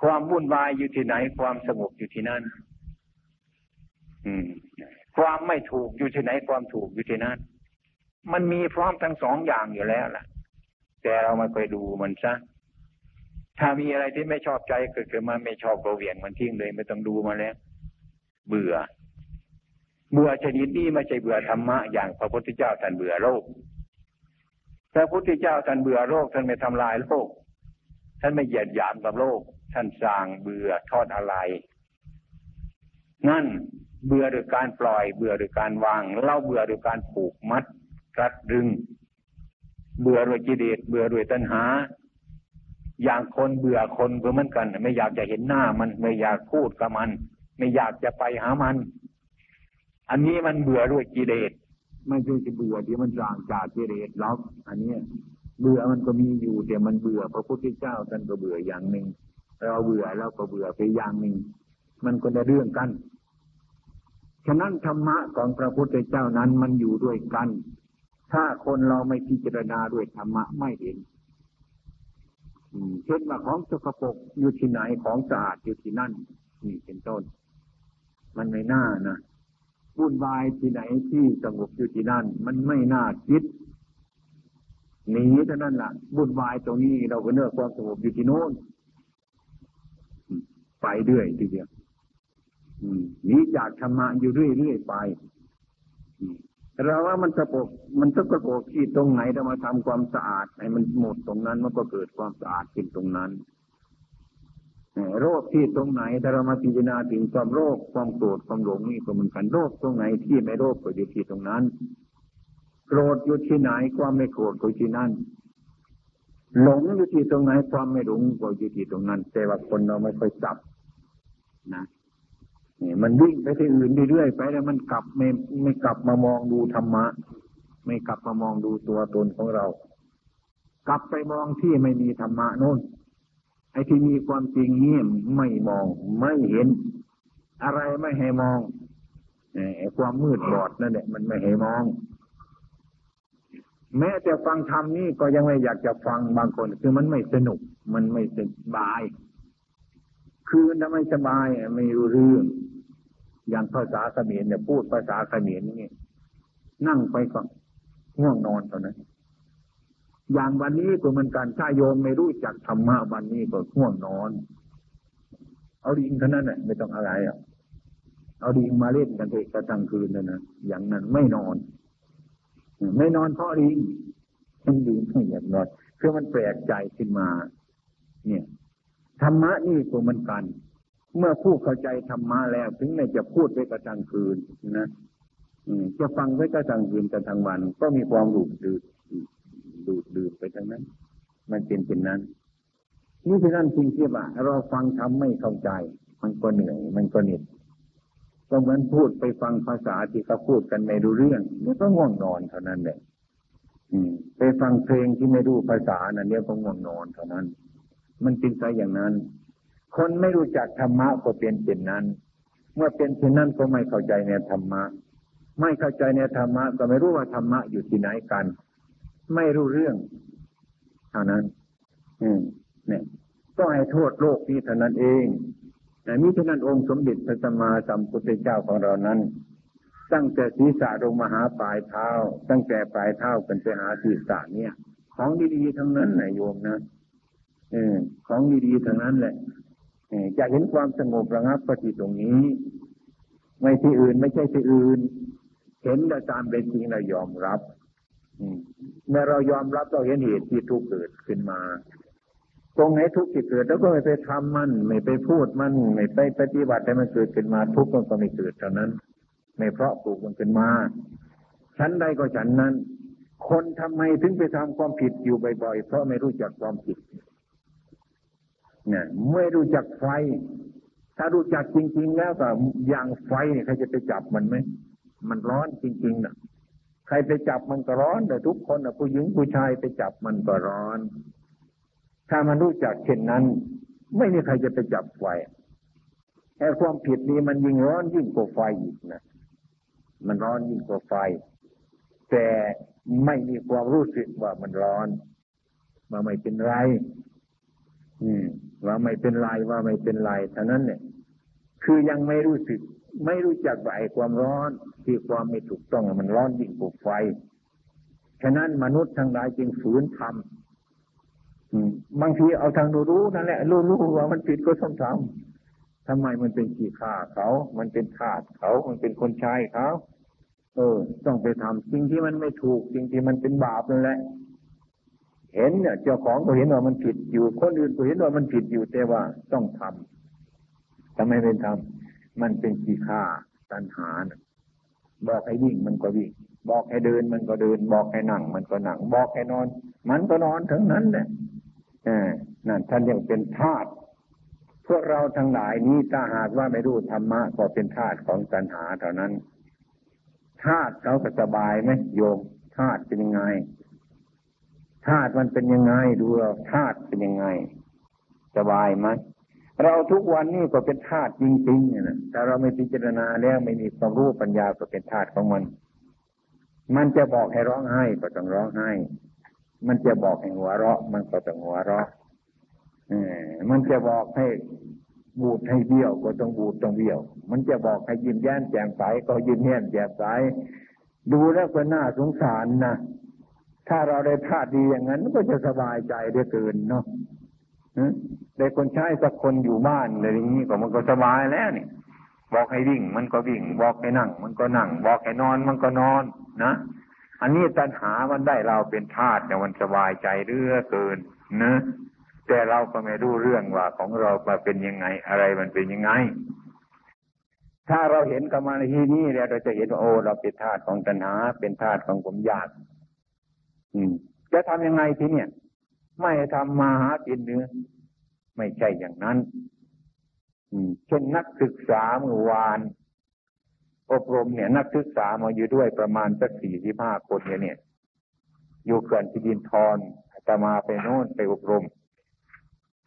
S1: ความวุ่นวายอยู่ที่ไหนความสงบอยู่ที่นั่น ความไม่ถูกอยู่ที่ไหนความถูกอยู่ที่นั่นมันมีพร้อมทั้งสองอย่างอยู่แล้วล่ะ แต่เราไม่เคยดูมันซะถ้ามีอะไรที่ไม่ชอบใจเกิดขึ้นมาไม่ชอบก็เวียงมันทิ้งเลยไม่ต้องดูมาแล้ว เบื่อ เบื่อชนิดนี้ไม่ใช่เบื่อธรรมะอย่างพระพุทธเจ้าท่านเบื่อโลกพระพุทธเจ้าท่านเบื่อโลกท่านไม่ทำลายโลก ท่านไม่เหยียดหยามกับโลก ท่านสร้างเบื่อทอดอะไร นั่น เบื่อโดยการปล่อย เบื่อโดยการวางเล่าเบื่อโดยการผูกมัดรัดดึง เบื่อโดยกิเลสเบื่อโดยตัณหา อย่างคนเบื่อคนก็เหมือนกัน ไม่อยากจะเห็นหน้ามันไม่อยากพูดกับมัน ไม่อยากจะไปหามัน อันนี้มันเบื่อด้วยกิเลสไม่ใช่จะเบื่อที่มันจางจากกิเลสล็อกอันนี้เบื่อมันก็มีอยู่แต่มันเบื่อพระพุทธเจ้าท่านก็เบื่ออย่างหนึ่งเราเบื่อแล้วก็เบื่อไปอย่างหนึ่งมันก็ได้เรื่องกัน ฉะนั้นธรรมะของพระพุทธเจ้านั้นมันอยู่ด้วยกัน ถ้าคนเราไม่พิจารณาด้วยธรรมะไม่เห็นเช่นว่าของสกปรกอยู่ที่ไหนของสะอาดอยู่ที่นั่นนี่เป็นต้น มันไม่น่านะวุ่นวายที่ไหนที่สงบอยู่ที่นั่น มันไม่น่าคิดหนีเท่านั้นละ่ะวุ่นวายตรงนี้เราก็เนื้อความสงบอยู่ที่โน้นไปเรื่อยทีเดียว หนีจากธรรมะอยู่เรื่อยๆไปเราว่ามันสกปกมันสกปรกที่ตรงไหนเรามาทำความสะอาดให้มันหมดตรงนั้นมันก็เกิดความสะอาดขึ้นตรงนั้นโรคที่ตรงไหนถ้าเรามาพิจารณาถึงความโรคความโกรธความหลงนี่ก็เหมือนกันโรคตรงไหนที่ไม่โรคก็อยู่ที่ตรงนั้น โกรธอยู่ที่ไหนความไม่โกรธก็อยู่ที่นั่นหลงอยู่ที่ตรงไหนความไม่หลงก็อยู่ที่ตรงนั้น แต่ว่าคนเราไม่ค่อยจับนะ นี่มันวิ่งไปที่อื่นเรื่อยๆไปแล้วมันกลับไม่ไม่กลับมามองดูธรรมะ ไม่กลับมามองดูตัวตนของเรา กลับไปมองที่ไม่มีธรรมะโน่นไอ้ที่มีความจริงนี่ไม่มองไม่เห็น อะไรไม่ให้มองไอ้ความมืดบอดนั่นแหละมันไม่ให้มอง แม้แต่ฟังธรรมนี่ก็ยังไม่อยากจะฟังบางคน คือมันไม่สนุก มันไม่สบาย คืนทำไมสบายไม่รู้เรื่อง อย่างภาษาเขมรเนี่ยพูดภาษาเขมรนี่นั่งไปก็ง่วงนอนเท่านั้นอย่างวันนี้ก็เหมือนกันถ้าโยมไม่รู้จักธรรมะวันนี้ก็ง่วงนอน เอาดิงเท่านั้นแหละไม่ต้องอะไรอะเอาดิงมาเล่นกันเถอะกระทั่งคืนนั่นนะอย่างนั้นไม่นอน ไม่นอนเพราะดิงมันดิงไม่อยากนอนคือมันแปลกใจขึ้นมา เนี่ย ธรรมะนี่ก็เหมือนกัน เมื่อผู้เข้าใจธรรมะแล้ว ถึงแม้จะพูดไปกระทั่งคืนนะจะฟังไว้ก็ทางคืนกันทางวัน ก็มีความดูดดื่มดูดดื่มไปทั้งนั้น มันเป็นเป็นนั้น นี่คือนั่นจริงที่ว่าเราฟังทำไม่เข้าใจ มันก็เหนื่อย มันก็เหน็ดก็เหมือนพูดไปฟังภาษาที่เขาพูดกันไม่รู้เรื่องมันก็ง่วงนอนเท่านั้นแหละไปฟังเพลงที่ไม่รู้ภาษานั่นเดียวก็ง่วงนอนเท่านั้น มันเป็นไปอย่างนั้น คนไม่รู้จักธรรมะก็เป็นเป็นนั้น เมื่อเป็นเช่นนั้นก็ไม่เข้าใจในธรรมะ ไม่เข้าใจในธรรมะก็ไม่รู้ว่าธรรมะอยู่ที่ไหนกัน ไม่รู้เรื่องเท่านั้น อืมเนี่ยก็ให้โทษโลกนี้เท่านั้นเองแต่มิฉะนั้นองค์สมเด็จพระสัมมาสัมพุทธเจ้าของเรานั้น ตั้งแต่ศีรษะลงมาหาปลายเท้า ตั้งแต่ปลายเท้าเป็นไปหาศีรษะเนี่ย ของดีๆทั้งนั้นนะโยมนะ เออของดีๆทั้งนั้นแหละจะเห็นความสงบระงับปฏิตรงนี้ ไม่ที่อื่นไม่ใช่ที่อื่น เห็นแต่ตามเป็นจริงเรายอมรับเมื่อเรายอมรับเราเห็นเหตุที่ทุกข์เกิดขึ้นมา ตรงไหนทุกข์ที่เกิดแล้วก็ไม่ไปทำมันไม่ไปพูดมันไม่ไปปฏิบัติให้มันเกิดขึ้นมา ทุกข์มันก็ไม่เกิดเท่านั้น ไม่เพราะปลูกมันขึ้นมาฉันใดก็ฉันนั้น คนทำไมถึงไปทำความผิดอยู่บ่อยๆเพราะไม่รู้จักความผิด เนี่ยไม่รู้จักไฟ ถ้ารู้จักจริง ๆ แล้วก็อย่างไฟเนี่ยใครจะไปจับมันไหมมันร้อนจริงๆนะใครไปจับมันก็ร้อนแต่ทุกคนนะผู้หญิงผู้ชายไปจับมันก็ร้อน ถ้ามันรู้จักเช่นนั้น ไม่มีใครจะไปจับไฟแค่ความผิดนี้มันยิ่งร้อนยิ่งกว่าไฟอีกนะมันร้อนยิ่งกว่าไฟ แต่ไม่มีความรู้สึกว่ามันร้อนว่าไม่เป็นไร ว่าไม่เป็นไรว่าไม่เป็นไรท่านั้นเนี่ย คือยังไม่รู้สึก ไม่รู้จักว่าไอ้ความร้อน ที่ความไม่ถูกต้องมันร้อนยิ่งกว่าไฟฉะนั้นมนุษย์ทั้งหลายจึงฝืนทำบางทีเอาทางรู้นั่นแหละรู้รู้ว่ามันผิดก็ต้องทำทำไมมันเป็นขี้ข้าเขา มันเป็นทาสเขา มันเป็นคนชายเขา เออ ต้องไปทำสิ่งที่มันไม่ถูกสิ่งที่มันเป็นบาปนั่นแหละ เห็นเนี่ยเจ้าของก็เห็นว่ามันผิดอยู่ คนอื่นก็เห็นว่ามันผิดอยู่แต่ว่าต้องทำทำไมเป็นทำมันเป็นขี้ข้าตัณหาบอกให้วิ่งมันก็วิ่ง บอกให้เดินมันก็เดิน บอกให้นั่ง มันก็นั่ง บอกให้นอน มันก็นอนทั้งนั้นแหละนั่นท่านยังเป็นธาตุพวกเราทั้งหลายนี้ถ้าหากว่าไม่รู้ธรรมะก็เป็นธาตุของตัณหาเท่านั้นธาตุเขาสบายไหมโยมธาตุเป็นยังไง ธาตุมันเป็นยังไงดูเราธาตุเป็นยังไง สบายไหมเราทุกวันนี้ก็เป็นธาตุจริงๆนะแต่เราไม่พิจารณาแล้วไม่มีความรู้ปัญญาก็เป็นธาตุของมัน มันจะบอกให้ร้องไห้ก็ต้องร้องไห้ มันจะบอกให้หัวเราะ มันก็ต้องหัวเราะมันจะบอกให้บูดให้เบี้ยวก็ต้องบูดต้องเบี้ยว มันจะบอกให้ยิ้มแย้มแจ่มใสก็ยิ้มแย้มแจ่มใสดูแล้วก็น่าสงสารนะ ถ้าเราได้ธาตุดีอย่างนั้นก็จะสบายใจได้เกินเนาะได้คนใช้สักคนอยู่บ้านอะไรอย่างนี้ก็มันก็สบายแล้วนี่บอกให้วิ่ง มันก็วิ่ง บอกให้นั่ง มันก็นั่ง บอกให้นอนมันก็นอนนะอันนี้ตัณหามันได้เราเป็นทาสเนี่ยมันสบายใจเรื่อเกินนะแต่เราก็ไม่รู้เรื่องว่าของเรามาเป็นยังไง อะไรมันเป็นยังไง ถ้าเราเห็นกรรมในที่นี้แล้วเราจะเห็นว่าโอ้เราเป็นทาสของตัณหา เป็นทาสของผมอยาก อืมจะทำยังไงทีเนี่ย ไม่ทำมาหากินเนื้อไม่ใช่อย่างนั้นเช่นนักศึกษาเมื่อวาน อบรมเนี่ย นักศึกษามาอยู่ด้วยประมาณสักสี่สิบห้าคนเนี่ยอยู่เขื่อนที่ดินทรอาตมาไปโน่นไปอบรม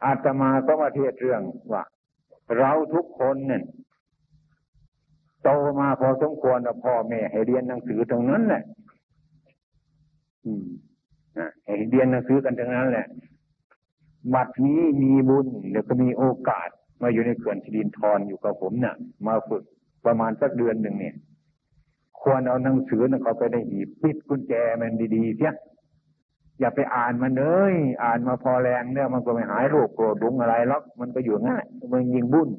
S1: อาตมาก็มาเทศเรื่องว่าเราทุกคนเนี่ยโตมาพอสมควรพ่อแม่ให้เรียนหนังสือตรงนั้นแหละ เรียนหนังสือกันทั้งนั้นแหละ บัดนี้มีบุญเดี๋ยวก็มีโอกาส มาอยู่ในเขื่อนสิรินทรอยู่กับผมเนี่ยมาฝึกประมาณสักเดือนหนึ่งเนี่ย ควรเอาหนังสือเขาไปได้หีบปิดกุญแจมันดีๆเสียอย่าไปอ่านมันเลยอ่านมาพอแรงเนี่ยมันก็ไม่หายโรคโกรธดุงอะไรหรอกมันก็อยู่ง่ายมันยิงบุญ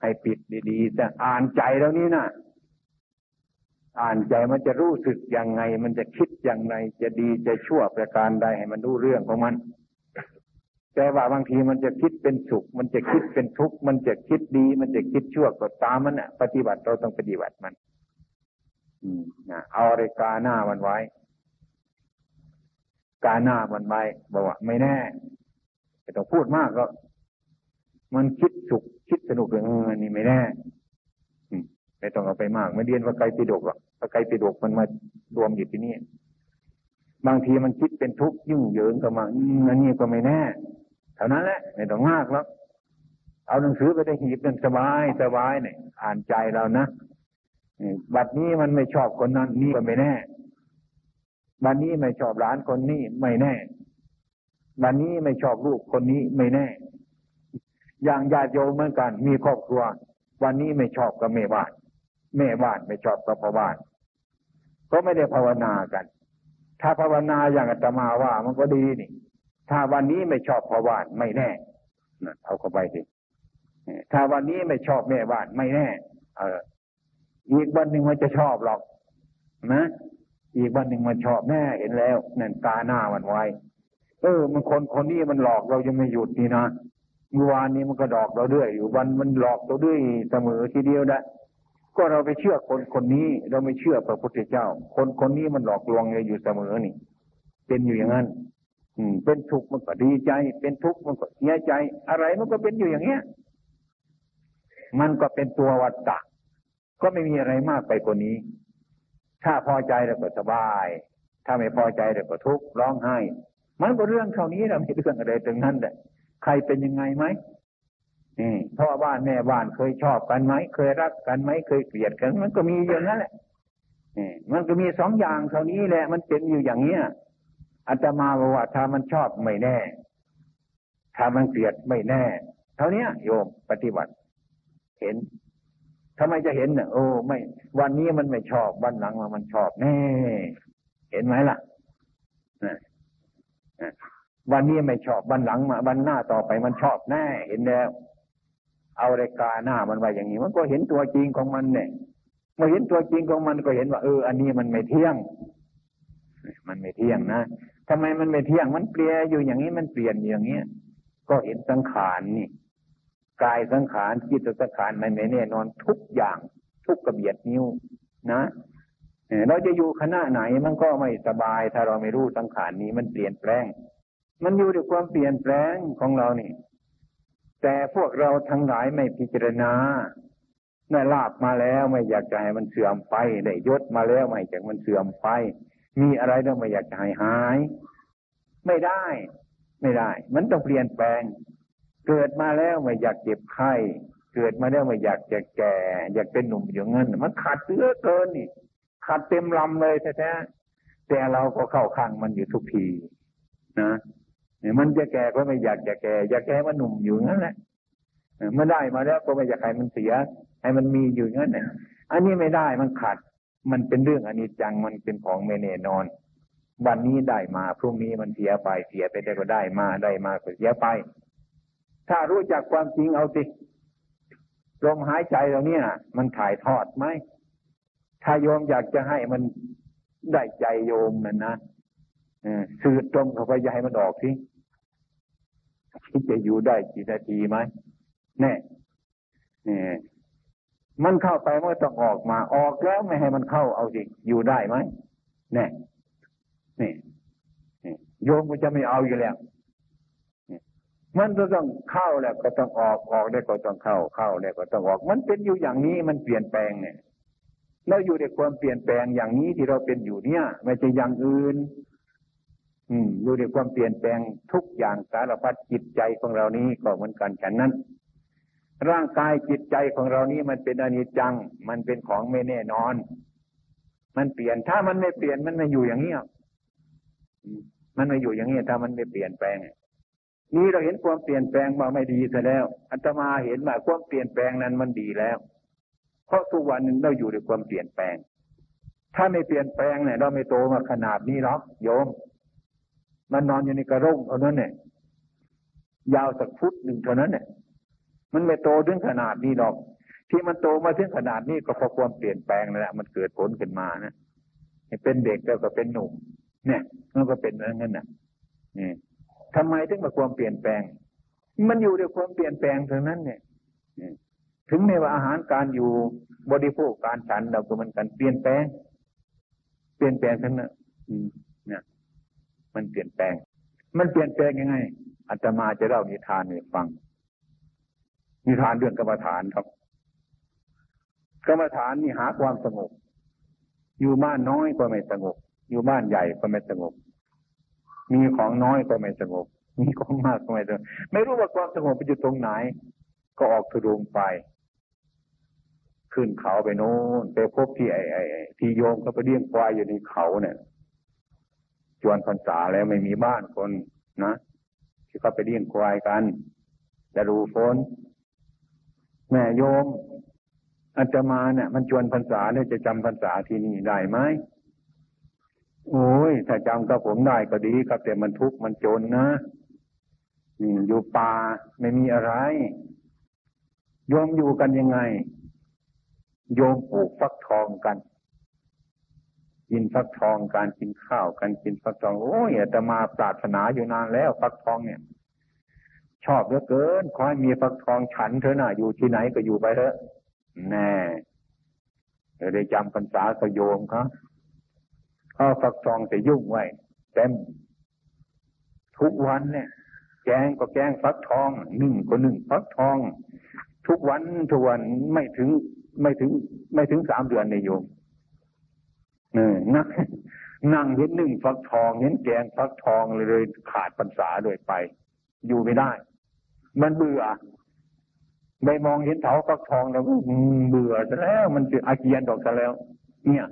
S1: ให้ปิดดีๆแต่อ่านใจแล้วนี้นะ อ่านใจมันจะรู้สึกยังไง มันจะคิดอยังไงจะดีจะชั่วประการใดให้มันรู้เรื่องของมัน แต่ว่าบางทีมันจะคิดเป็นสุข มันจะคิดเป็นทุกข์มันจะคิดดี มันจะคิดชั่วก็ตามมันอะ ปฏิบัติเราต้องปฏิบัติมัน อืมนะเอาอะไรกาหน้ามันไว้ กาหน้ามันไว้บอกว่าไม่แน่ไม่ต้องพูดมากก็ มันคิดสุขคิดสนุกเออนี่ไม่แน่ไม่ต้องเอาไปมาก ไม่เรียนว่าไกลปิดกหรอก พระไกลปิดกมันมารวมอยู่ที่นี่ บางทีมันคิดเป็นทุกข์ยุ่งเหยิงก็มาอันนี้ก็ไม่แน่เท่านั้นแหละไม่ต้องมากแล้วเอาหนังสือไปได้หีบนั่นสบายสบายเนี่ยอ่านใจเรานะบัดนี้มันไม่ชอบคนนั้นนี่ก็ไม่แน่บัดนี้ไม่ชอบร้านคนนี้ไม่แน่บัดนี้ไม่ชอบลูกคนนี้ไม่แน่ อย่างญาติโยมเหมือนกัน มีครอบครัว วันนี้ไม่ชอบกับแม่บ้าน แม่บ้านไม่ชอบกับพ่อบ้าน ก็ไม่ได้ภาวนากัน ถ้าภาวนาอย่างอาตมาว่ามันก็ดีนี่ ถ้าวันนี้ไม่ชอบพ่อบ้านไม่แน่นะเอาเข้าไปสิถ้าวันนี้ไม่ชอบแม่บ้านไม่แน่ เออ อีกวันหนึ่งมันจะชอบหรอก นะ อีกวันหนึ่งมันชอบแน่เห็นแล้วนั่นตาหน้ามันไว้เออ มันคนคนนี้มันหลอกเรายังไม่หยุดนี่นะเมื่อวานนี้มันก็ดอกเราด้วยอยู่วันมันหลอกเราด้วยเสมอทีเดียวนะ ก็เราไปเชื่อคนคนนี้ เราไม่เชื่อพระพุทธเจ้า คนคนนี้มันหลอกลวงเราอยู่เสมอนี่ เป็นอยู่อย่างนั้น อืม เป็นทุกข์มันก็ดีใจ เป็นทุกข์มันก็เสียใจ อะไรมันก็เป็นอยู่อย่างเงี้ย มันก็เป็นตัววัฏฏะก็ไม่มีอะไรมากไปกว่านี้ ถ้าพอใจเราก็สบาย ถ้าไม่พอใจเราก็ทุกข์ร้องไห้ มันก็เรื่องเท่านี้เราไม่เรื่องอะไรตรงนั้นแหละใครเป็นยังไงไหมนี่ พ่อบ้านแม่บ้านเคยชอบกันไหมเคยรักกันไหมเคยเกลียดกัน มันก็มีอย่างนั้นแหละนี่มันก็มีสองอย่างเท่านี้แหละ มันเป็นอยู่อย่างเนี้ยอาตมาบอกว่าถ้ามันชอบไม่แน่ ถ้ามันเกลียดไม่แน่ เท่านี้โยมปฏิบัติ เห็นทำไมจะเห็นเนี่ยโอ้ไม่ วันนี้มันไม่ชอบวันหลังมามันชอบแน่ เห็นไหมล่ะวันนี้ไม่ชอบวันหลังมาวันหน้าต่อไปมันชอบแน่ เห็นแล้ว เอารายกาหน้ามันไว้อย่างนี้ มันก็เห็นตัวจริงของมันเนี่ยเมื่อเห็นตัวจริงของมันก็เห็นว่าเออ อันนี้มันไม่เที่ยง มันไม่เที่ยงนะทำไมมันไม่เที่ยงมันเปลี่ยนอยู่อย่างนี้มันเปลี่ยนอย่างเงี้ย ก็เห็นสังขารนี่กายสังขารจิตสังขารมันไม่แน่นอนทุกอย่างทุกกระเบียดนิ้วนะเราจะอยู่คณะไหนมันก็ไม่สบาย ถ้าเราไม่รู้สังขารนี้มันเปลี่ยนแปลง มันอยู่ด้วยความเปลี่ยนแปลงของเรานี่ แต่พวกเราทั้งหลายไม่พิจารณาได้ลาบมาแล้วไม่อยากจะให้มันเสื่อมไปได้ยศมาแล้วไม่อยากมันเสื่อมไป มีอะไรต้องไม่อยากจะให้หาย ไม่ได้ ไม่ได้ มันต้องเปลี่ยนแปลง เกิดมาแล้วไม่อยากเจ็บไข้ เกิดมาแล้วไม่อยากจะแก่ อยากเป็นหนุ่มอย่างนั้นมันขาดเสื้อเกินนี่ขาดเต็มลำเลยแท้แต่เราก็เข้าข้างมันอยู่ทุกทีนะ มันจะแก่ก็ไม่อยากจะแก่ อยากแก่มันหนุ่มอยู่งั้นแหละเมื่อได้มาแล้วก็ไม่อยากให้มันเสีย ให้มันมีอยู่งั้นเนี่ยอันนี้ไม่ได้มันขาดมันเป็นเรื่องอนิจจังมันเป็นของไม่แน่นอน วันนี้ได้มาพรุ่งนี้มันเสียไปเสียไปได้ก็ได้มาได้มาก็เสียไป ถ้ารู้จักความจริงเอาสิลมหายใจเราเนี่ย มันถ่ายทอดไหมถ้าโยมอยากจะให้มันได้ใจโยมนั่นนะ สื่อตรงเข้าไปอย่าให้มันออกสิที่จะอยู่ได้กี่นาทีไหมแน่เนี่ยมันเข้าไปมันต้องออกมา ออกแล้วไม่ให้มันเข้าเอาสิอยู่ได้ไหมแน่นี่โยมก็จะไม่เอาอยู่แล้วมันก็ต้องเข้าแล้วก็ต้องออกออกได้ก็ต้องเข้าเข้าแล้วก็ต้องออก มันเป็นอยู่อย่างนี้มันเปลี่ยนแปลงเนี่ยเราอยู่ในความเปลี่ยนแปลงอย่างนี้ที่เราเป็นอยู่เนี่ย ไม่ใช่อย่างอื่น อืมอยู่ในความเปลี่ยนแปลงทุกอย่างสารพัดจิตใจของเรานี้ก็เหมือนกันฉันนั้น ร่างกายจิตใจของเรานี้มันเป็นอนิจจัง มันเป็นของไม่แน่นอน มันเปลี่ยนถ้ามันไม่เปลี่ยนมันไม่อยู่อย่างนี้มันไม่อยู่อย่างนี้ถ้ามันไม่เปลี่ยนแปลงนี่เราเห็นความเปลี่ยนแปลงมาไม่ดีซะแล้วอัตมาเห็นว่าความเปลี่ยนแปลงนั้นมันดีแล้ว เพราะทุกวันนึงเราอยู่ในความเปลี่ยนแปลง ถ้าไม่เปลี่ยนแปลงเนี่ยเราไม่โตมาขนาดนี้หรอกโยม มันนอนอยู่ในกระร่งเท่านั้นเนี่ยยาวสักฟุตหนึ่งเท่านั้นเนี่ยมันไม่โตถึงขนาดนี้หรอก ที่มันโตมาถึงขนาดนี้ก็เพราะความเปลี่ยนแปลงนั่นแหละมันเกิดผลขึ้นมานะเป็นเด็กแล้วก็เป็นหนุ่ม เนี่ยมันก็เป็นอย่างนั้นน่ะนี่ทำไมถึงมาความเปลี่ยนแปลง มันอยู่ในความเปลี่ยนแปลงเท่านั้นเนี่ยถึงในว่าอาหารการอยู่บริโภคการฉันเราก็มันกันเปลี่ยนแปลง เปลี่ยนแปลงทั้งนั้นเนี่ย มันเปลี่ยนแปลง มันเปลี่ยนแปลงยังไงอาตมาจะเล่านิทานให้ฟัง นิทานเรื่องกรรมฐานครับ กรรมฐานนี่หาความสงบ อยู่บ้านน้อยก็ไม่สงบ อยู่บ้านใหญ่ก็ไม่สงบ มีของน้อยก็ไม่สงบ มีของมากก็ไม่สงบ ไม่รู้ว่าความสงบไปอยู่ตรงไหน ก็ออกทุดงไป ขึ้นเขาไปโน่นไปพบที่ไอ้ไอ้ที่โยมเขาไปเลี้ยงควายอยู่ในเขาเนี่ย จวนพรรษาแล้วไม่มีบ้านคนนะที่เขาไปเลี้ยงควายกันจะดูฝนแม่โยมอาจจะมาเนี่ยมันจวนพรรษาเนี่ยจะจำพรรษาที่นี่ได้ไหมโอ้ยถ้าจำกับผมได้ก็ดีครับแต่มันทุกข์มันจนนะอยู่ป่าไม่มีอะไร โยมอยู่กันยังไง โยมปลูกฟักทองกัน กินฟักทองการกินข้าวการกินฟักทองโอ้ยแต่มาปรารถนาอยู่นานแล้วฟักทองเนี่ย ชอบเหลือเกินขอให้มีฟักทองฉันเถอะนะอยู่ที่ไหนก็อยู่ไปเถอะแน่ได้จำพรรษาก็โยมครับเอาฟักทองแต่ยุ่งไว้เต็มทุกวันเนี่ย แกงก็แกงฟักทองหนึ่งก็หนึ่งฟักทอง ทุกวันทุกวันไม่ถึงไม่ถึง ไม่ถึงสามเดือนในโยม เออนั่งนั่งเห็นหนึ่งฟักทองเห็นแกงฟักทองเลยเลยขาดพรรษาโดยไป อยู่ไม่ได้ มันเบื่อไม่มองเห็นเถาฟักทองแล้วเบื่อซะแล้วมันจะอาเกียนดอกซะแล้ว เนี่ย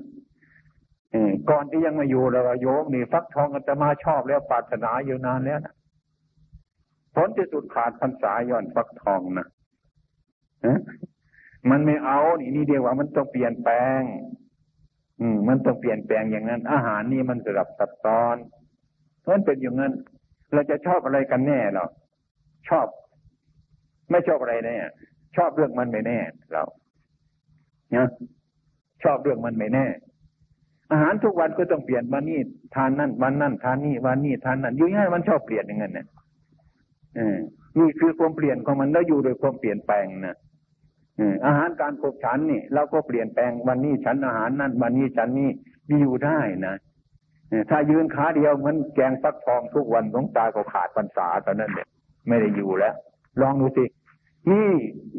S1: ก่อนที่ยังมาอยู่เราโยมนี่ฟักทองจะมาชอบแล้วปรารถนาอยู่นานแล้วนะผลที่สุดขาดพรรษาย้อนฟักทองนะมันไม่เอานี่นี่เดียวว่ามันต้องเปลี่ยนแปลง อืมมันต้องเปลี่ยนแปลงอย่างนั้น อาหารนี่มันสลับซับซ้อนเพราะเป็นอย่างนั้น เราจะชอบอะไรกันแน่หรอชอบ ไม่ชอบอะไรแน่ชอบเรื่องมันไม่แน่ เราเนี่ยชอบเรื่องมันไม่แน่ อาหารทุกวันก็ต้องเปลี่ยนวันนี้ทานนั่นวันนั่นทานนี่วันนี้ทานนั่นอยุ่งยากมันชอบเปลี่ยนอย่างนั้นเนี่ยนี่คือความเปลี่ยนของมันแล้วอยู่โดยความเปลี่ยนแปลงนะ อาหารการขบฉันนี่เราก็เปลี่ยนแปลงวันนี้ฉันอาหารนั่นวันนี้ฉันนี่มีอยู่ได้นะถ้ายืนขาเดียวมันแกงฟักทองทุกวันหลวงตาก็ขาดพรรษาตอนนั้นเนี่ยไม่ได้อยู่แล้ว ลองดูสินี่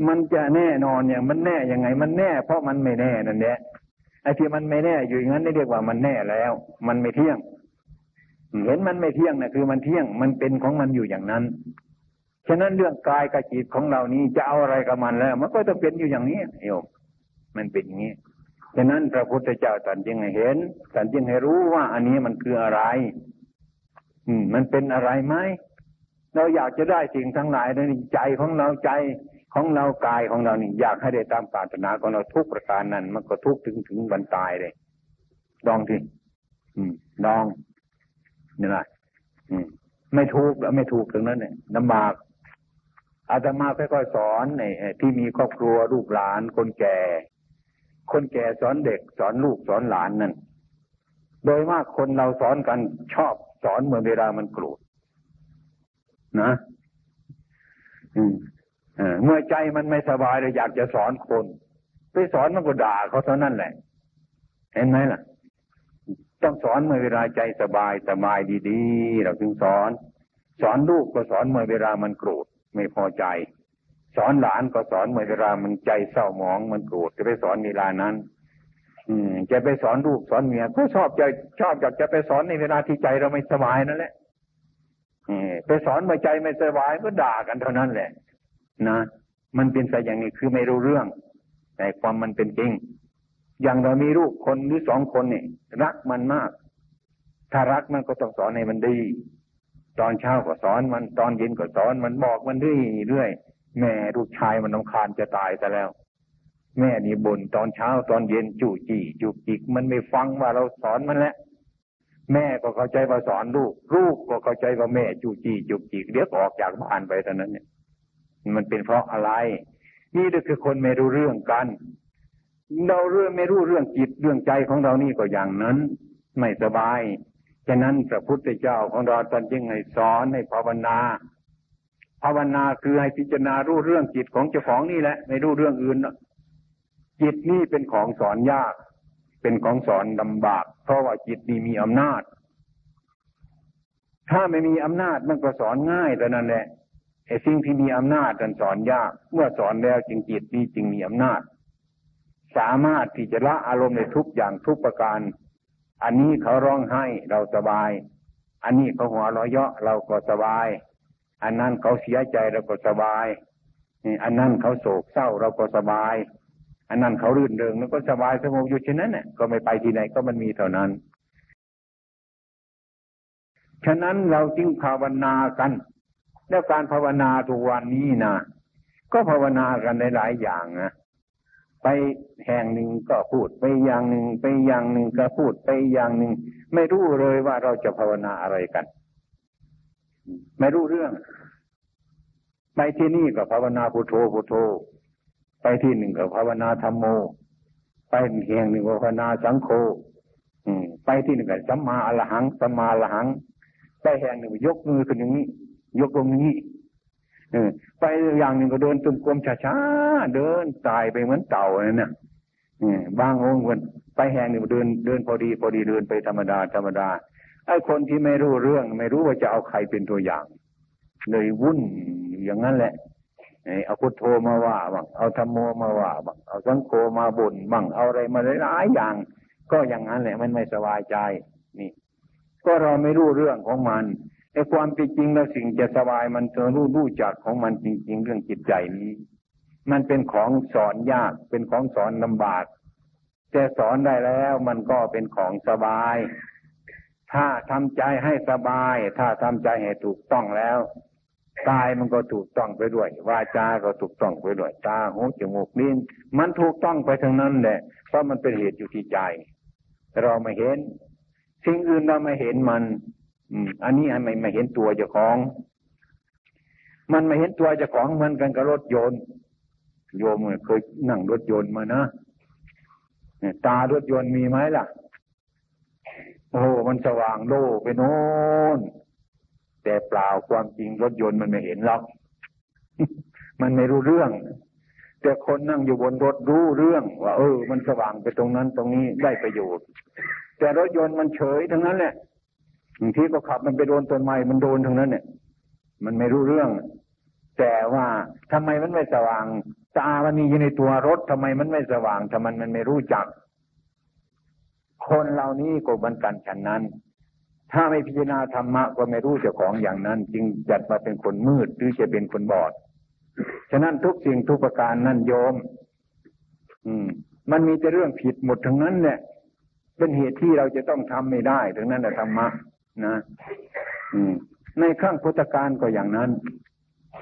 S1: มันจะแน่นอนอย่างมันแน่ยังไง มันแน่ เพราะมันไม่แน่นั่นแหละไอ้ที่มันไม่แน่อยู่อย่างนั้นเรียกว่ามันแน่แล้ว มันไม่เที่ยง เห็นมันไม่เที่ยงนะคือมันเที่ยงมันเป็นของมันอยู่อย่างนั้น ฉะนั้นเรื่องกายกับจิตของเรานี้จะเอาอะไรกับมันแล้ว มันก็ต้องเป็นอยู่อย่างนี้โยมมันเป็นอย่างนี้ฉะนั้นพระพุทธเจ้าตรัสยังให้เห็นตรัสยังให้รู้ว่า อันนี้มันคืออะไร อืม มันเป็นอะไรไหมเราอยากจะได้สิ่งทั้งหลายในใจของเราใจของเรากายของเรานี่อยากให้ได้ตามปรารถนาของเราทุกประการนั้น มันก็ทุกถึงถึงวันตายเลยลองทีอืมลองนี่แหละอืม ไม่ถูกแล้วไม่ถูกถึงนั้นเนี่ยลำบาก อาตมาค่อยๆสอนในที่มีครอบครัวลูกหลาน คนแก่ คนแก่สอนเด็กสอนลูกสอนหลานนั่นโดยมากคนเราสอนกันชอบสอนเมื่อเวลามันโกรธนะเมื่อใจมันไม่สบายเลยอยากจะสอนคน ไปสอนมันก็ด่าเขาเท่านั้นแหละ เห็นไหมล่ะ ต้องสอนเมื่อเวลาใจสบายสบายดีๆ เราจึงสอน สอนลูกก็สอนเมื่อเวลามันโกรธ ไม่พอใจ สอนหลานก็สอนเมื่อเวลามันใจเศร้าหมองมันโกรธจะไปสอนเวลานั้น อืม จะไปสอนลูกสอนเมียก็ชอบใจชอบอยากจะไปสอนในเวลาที่ใจเราไม่สบายนั่นแหละไปสอนเมื่อใจไม่สบายก็ด่ากันเท่านั้นแหละ นะมันเป็นแต่อย่างนี้คือไม่รู้เรื่อง แต่ความมันเป็นจริง อย่างเรามีลูกคนหรือสองคนเนี่ยรักมันมาก ถ้ารักมันก็ต้องสอนให้มันดี ตอนเช้าก็สอนมันตอนเย็นก็สอนมันบอกมันเรื่อยเรื่อยแม่ลูกชายมันน้ำคานจะตายซะแล้ว แม่นี่บ่นตอนเช้าตอนเย็นจู่จี้จุกจิกมันไม่ฟังว่าเราสอนมันแล้วแม่ก็เข้าใจว่าสอนลูก ลูกก็เข้าใจว่าแม่จู่จี้จุกจิกเดี๋ยวออกจากบ้านไปตอนนั้นเนี่ย มันเป็นเพราะอะไร นี่ก็คือคนไม่รู้เรื่องกัน เราเรื่องไม่รู้เรื่องจิตเรื่องใจของเรานี่ก็อย่างนั้น ไม่สบาย ฉะนั้นพระพุทธเจ้าของเราตอนยิ่งให้สอนให้ภาวนา ภาวนาคือให้พิจารณารู้เรื่องจิตของเจ้าของนี่แหละ ไม่รู้เรื่องอื่นจิตนี่เป็นของสอนยาก เป็นของสอนลำบาก เพราะว่าจิตนี่มีอำนาจ ถ้าไม่มีอำนาจมันก็สอนง่ายแต่นั้นแหละไอ้สิ่งที่มีอำนาจกันสอนยาก เมื่อสอนแล้วจึงจิตนี้จึงมีอำนาจ สามารถที่จะละอารมณ์ในทุกอย่างทุกประการ อันนี้เขาร้องไห้เราสบาย อันนี้เขาหัวเราะเยาะเราก็สบาย อันนั้นเขาเสียใจเราก็สบาย อันนั้นเขาโศกเศร้าเราก็สบาย อันนั้นเขารื่นเริงเราก็สบายสงบอยู่เช่นนั้นเนี่ยก็ไม่ไปที่ไหนก็มันมีเท่านั้น ฉะนั้นเราจึงภาวนากัน แล้วการภาวนาทุกวันนี้นะก็ภาวนากันในหลายอย่างนะ ไปแห่งหนึ่งก็พูด ไปอย่างหนึ่งไปอย่างหนึ่งก็พูดไปอย่างหนึ่ง ไม่รู้เลยว่าเราจะภาวนาอะไรกัน ไม่รู้เรื่อง ไปที่นี่ก็ภาวนาพุทโธพุทโธ ไปที่หนึ่งก็ภาวนาธรรมโม ไปแห่งหนึ่งก็ภาวนาสังโฆไปที่หนึ่งก็สัมมาอรหังสัมมาอรหัง ไปแห่งหนึ่งยกมือขึ้นอย่างนี้ ยกตรงนี้ ไปอย่างหนึ่งก็เดินจมกลมช้าๆเดินตายไปเหมือนเต่านั่นน่ะบางองค์คนไปแห่งหนึ่งเดินเดินพอดีพอดีเดินไปธรรมดาธรรมดาไอ้คนที่ไม่รู้เรื่อง ไม่รู้ว่าจะเอาใครเป็นตัวอย่าง เลยวุ่นอย่างนั้นแหละเอาพุทโธมาว่าบ้างเอาธรรมโมมาว่าบ้างเอาสังโฆมาบ่นบ้างเอาอะไรมาหลายอย่าง ก็อย่างนั้นแหละมันไม่สบายใจนี่ ก็เราไม่รู้เรื่องของมัน แต่ความเป็นจริงแล้วสิ่งจะสบายมันจะรู้รู้จักของมันจริง ๆ เรื่องจิตใจนี้ มันเป็นของสอนยากเป็นของสอนลำบากแต่สอนได้แล้วมันก็เป็นของสบาย ถ้าทำใจให้สบาย ถ้าทำใจให้ถูกต้องแล้วกายมันก็ถูกต้องไปด้วยวาจาก็ถูกต้องไปด้วยตาหูจมูกลิ้นมันถูกต้องไปทั้งนั้นแหละเพราะมันเป็นเหตุอยู่ที่ใจ เราไม่เห็น สิ่งอื่นเราไม่เห็นมัน อืม อันนี้อันไม่ไม่เห็นตัวเจ้าของ มันไม่เห็นตัวเจ้าของเหมือนกันกับรถยนต์ โยมเคยนั่งรถยนต์มานะตารถยนต์มีไหมล่ะ โอ้มันสว่างโล่ไปโน้นแต่เปล่าความจริงรถยนต์มันไม่เห็นหรอก มันไม่รู้เรื่อง แต่คนนั่งอยู่บนรถรู้เรื่อง ว่า เออ มันสว่างไปตรงนั้นตรงนี้ได้ประโยชน์ แต่รถยนต์มันเฉยทั้งนั้นแหละ บางทีก็ขับมันไปโดนต้นไม้มันโดนทั้งนั้นเนี่ย มันไม่รู้เรื่อง แต่ว่าทำไมมันไม่สว่างตามันมีอยู่ในตัวรถทำไมมันไม่สว่างทำไมมันไม่รู้จัก คนเหล่านี้ก็บันกันฉันนั้น ถ้าไม่พิจารณาธรรมะก็ไม่รู้เจ้าของอย่างนั้น จึงจัดมาเป็นคนมืดหรือจะเป็นคนบอด ฉะนั้นทุกสิ่งทุกประการนั่นโยม อืม มันมีแต่เรื่องผิดหมดทั้งนั้นเนี่ยเป็นเหตุที่เราจะต้องทำไม่ได้ ถึงนั้นแหละธรรมะ นะในขั้งพุทธการก็อย่างนั้น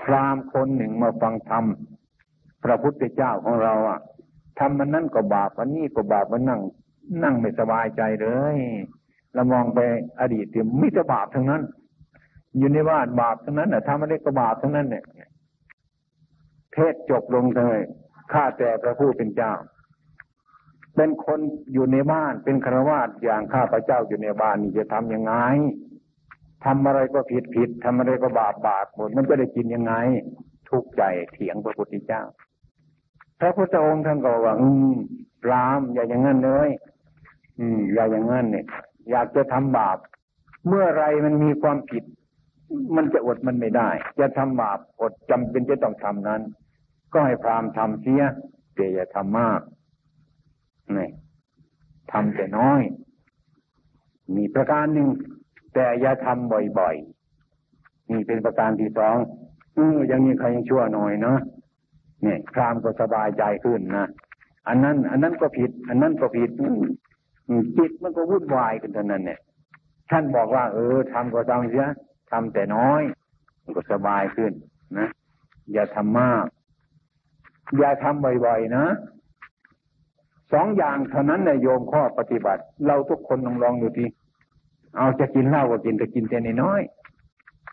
S1: พรามคนหนึ่งมาฟังธรรมพระพุทธเจ้าของเราอะทำมันนั่นก็บาปวันนี้ก็บาปมันนั่ง นั่งไม่สบายใจเลยเรามองไปอดีตเดี๋ยวมิตรบาปทั้งนั้น อยู่ในบ้านบาปทั้งนั้นน่ะทำอะไรก็บาปทั้งนั้นเนี่ยเทศจบลงเลยข้าแต่พระผู้เป็นเจ้า เป็นคนอยู่ในบ้านเป็นครวาสอย่างข้าพระเจ้าอยู่ในบ้านนี่จะทำยังไงทำอะไรก็ผิดผิดทำอะไรก็บาปบาปหมดมันก็ได้กินยังไง ทุกข์ใจเถียงพระพุทธเจ้า พระพุทธองค์ท่านก็ว่าอืมรามอย่าอย่างนั้นเลย อืม อย่าอย่างนั้นเนี่ย อยากจะทำบาป เมื่อไรมันมีความผิด มันจะอดมันไม่ได้ จะทำบาปอดจำเป็นจะต้องทำนั้น ก็ให้พรามทำเสียแต่อย่าทำมาก นี่ทำแต่น้อย มีประการหนึ่ง แต่อย่าทำบ่อยๆนี่เป็นประการที่สองเออยังมีใครยังชั่วหน่อยเนาะเนี่ยพรามก็สบายใจขึ้นนะอันนั้น อันนั้นก็ผิด อันนั้นก็ผิดจิตมันก็วุ่นวายกันเท่านั้นเนี่ย ท่านบอกว่า เออทำก็ทำเสียทำแต่น้อยมันก็สบายขึ้นนะ อย่าทำมาก อย่าทำบ่อยๆนะ สองอย่างเท่านั้นในโยมข้อปฏิบัติ เราทุกคนลองลองดูทีเอาจะกินเหล้าก็กินแต่กินแต่น้อย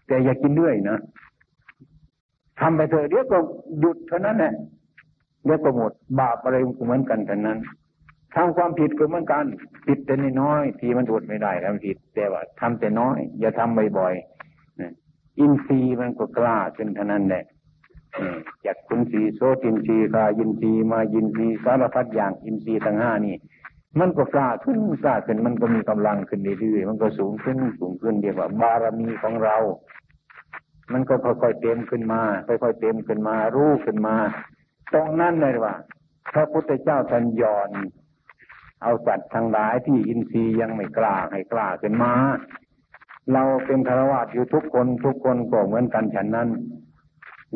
S1: แต่อย่ากินด้วยนะทำไปเถอะเดี๋ยวก็หยุดเท่านั้นแหละเดี๋ยวก็หมดบาปอะไรก็เหมือนกันเท่านั้นทำความผิดก็เหมือนกันผิดแต่น้อยทีมันอดไม่ได้ทำผิด แต่ว่าทำแต่น้อย อย่าทำบ่อยๆอินทรีย์มันก็กล้าขึ้นเท่านั้นแหละ จากคุณสีโซตินสีกายินสีมายินสีสารพัดอย่างอินทีทั้งห้านี่ มันก็กล้าขึ้นกล้าขึ้นมันก็มีกำลังขึ้นเรื่อยๆมันก็สูงขึ้นสูงขึ้นเรียกว่า บารมีของเรา มันก็ค่อยๆเต็มขึ้นมาค่อยๆเต็มขึ้นมารู้ขึ้นมา ตรงนั้นเลยว่าพระพุทธเจ้าท่านย่อน เอาสัตว์ทั้งหลายที่อินทรีย์ยังไม่กล้าให้กล้าขึ้นมา เราเป็นฆราวาสอยู่ทุกคนทุกคนก็เหมือนกันฉันนั้น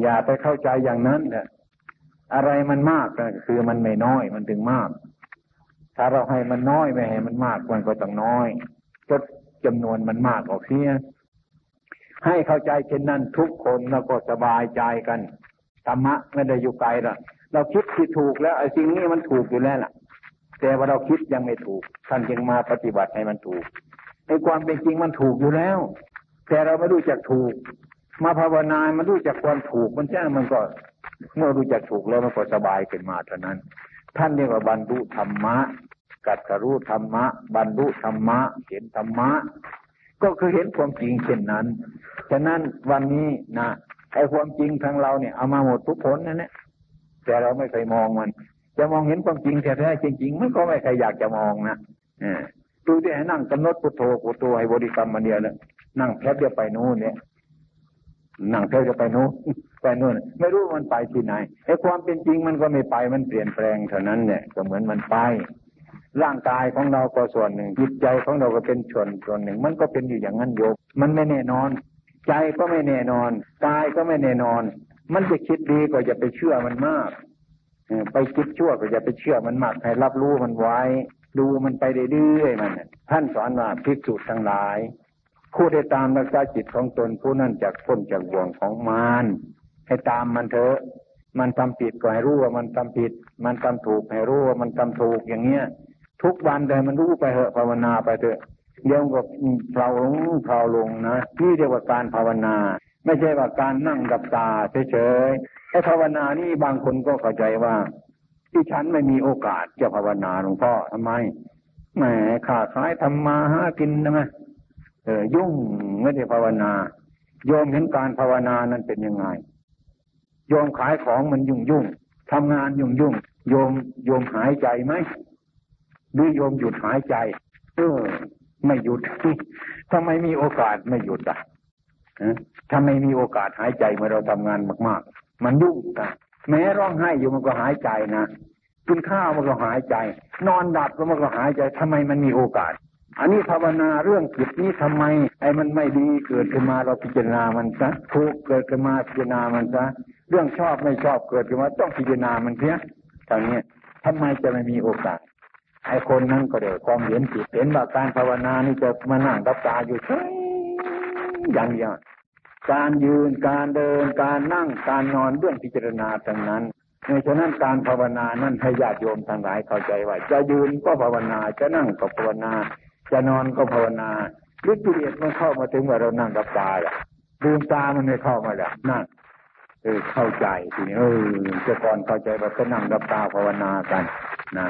S1: อย่าไปเข้าใจอย่างนั้นเนี่ยอะไรมันมากก็คือมันไม่น้อยมันถึงมาก ถ้าเราให้มันน้อยไม่ให้มันมากมันก็ต้องน้อยจดจำนวนมันมากออกเสียให้เข้าใจเช่นนั้นทุกคนแล้วก็สบายใจกันธรรมะไม่ได้อยู่ไกลหรอกเราคิดที่ถูกแล้วไอ้สิ่งนี้มันถูกอยู่แล้วล่ะ แต่ว่าเราคิดยังไม่ถูก ท่านจึงมาปฏิบัติให้มันถูกในความเป็นจริงมันถูกอยู่แล้ว แต่เราไม่รู้จักถูก มาภาวนามันรู้จักความถูกมันแจ้งมันก็ เมื่อรู้จักถูกแล้วมันก็สบายขึ้นมาเท่านั้น ท่านเรียกว่าบรรลุธรรมะ กัดกรู้ธรรมะ บรรลุธรรมะ เห็นธรรมะ ก็คือเห็นความจริงเช่นนั้น ฉะนั้นวันนี้นะไอ้ความจริงทางเราเนี่ยเอามาหมดทุกผลนั่นแหละแต่เราไม่เคยมองมัน จะมองเห็นความจริงแท้ๆจริง ๆ มันก็ไม่ใครอยากจะมองนะดูที่ให้นั่งกำหนดพุทโธพุทโธให้บริกรรมมาเดียวเลยนั่งแค่เดียวไปนู้นเนี่ย นั่งเธอจะไปนู้นไปนู้นไม่รู้มันไปที่ไหนไอ้ความเป็นจริงมันก็ไม่ไปมันเปลี่ยนแปลงเท่านั้นเนี่ยก็เหมือนมันไป ร่างกายของเราก็ส่วนหนึ่งจิตใจของเราก็เป็นส่วนส่วนหนึ่ง มันก็เป็นอยู่อย่างนั้นโยมมันไม่แน่นอน ใจก็ไม่แน่นอนกายก็ไม่แน่นอน มันจะคิดดีก็อย่าไปเชื่อมันมากไปคิดชั่วก็อย่าไปเชื่อมันมากให้รับรู้มันไว้ ดูมันไปเรื่อยๆมันท่านสอนว่าพิจูจทั้งหลาย ผู้ได้ตามรักษาจิตของตนผู้นั้นจากพ้นจากบ่วงของมารให้ตามมันเถอะ มันทำผิดก็ให้รู้ว่ามันทำผิด มันทำถูกให้รู้ว่ามันทำถูกอย่างเงี้ย ทุกวันเลยมันรู้ไปเถอะภาวนาไปเถอะเดี๋ยวก็เพลาลงเพลาลงนะนี่เรียกว่าการภาวนา ไม่ใช่ว่าการนั่งกับตาเฉยๆไอ้ภาวนานี่บางคนก็เข้าใจว่า ที่ฉันไม่มีโอกาสจะภาวนาหลวงพ่อทำไมแหมขาดขายทำมาหากินนะไหม เออยุ่งไม่ได้ภาวนา โยมเห็นการภาวนานั้นเป็นยังไง โยมขายของมันยุ่งยุ่งทำงานยุ่งยุ่งโยมโยมหายใจไหมหรือโยมหยุดหายใจ เออ ไม่หยุดทำไมมีโอกาสไม่หยุดอะถ้าไม่มีโอกาสหายใจเมื่อเราทำงานมาก ๆ มันยุ่งนะแม้ร้องไห้อยู่มันก็หายใจนะกินข้าวมันก็หายใจ นอนดับแล้วมันก็หายใจทำไมมันมีโอกาส อันนี้ภาวนาเรื่องจิตนี้ทำไม ไอ้มันไม่ดีเกิดขึ้นมาเราพิจารณามันซะถูกเกิดขึ้นมาพิจารณามันซะเรื่องชอบไม่ชอบเกิดขึ้นมาต้องพิจารณามันเพี้ยทางนี้ทำไมจะไม่มีโอกาสไอ้คนนั้นก็เดี๋ยวความเห็นจิตเห็นว่าการภาวนานี่จะมานั่งรับตาอยู่ชอย่างเดียวการยืนการเดินการนั่งการนอนเรื่องพิจารณาทั้งนั้นในฉะนั้นการภาวนานั้นให้ญาติโยมทั้งหลายเข้าใจว่า จะยืนก็ภาวนาจะนั่งก็ภาวนา จะนอนก็ภาวนาฤทธิเดชมันเข้ามาถึงว่าเรานั่งกับตาแหละดูตามันไม่เข้ามาแล้วนั่งเออเข้าใจทีนี้เออจะก่อนเข้าใจว่าก็นั่งกับตาภาวนากันนะ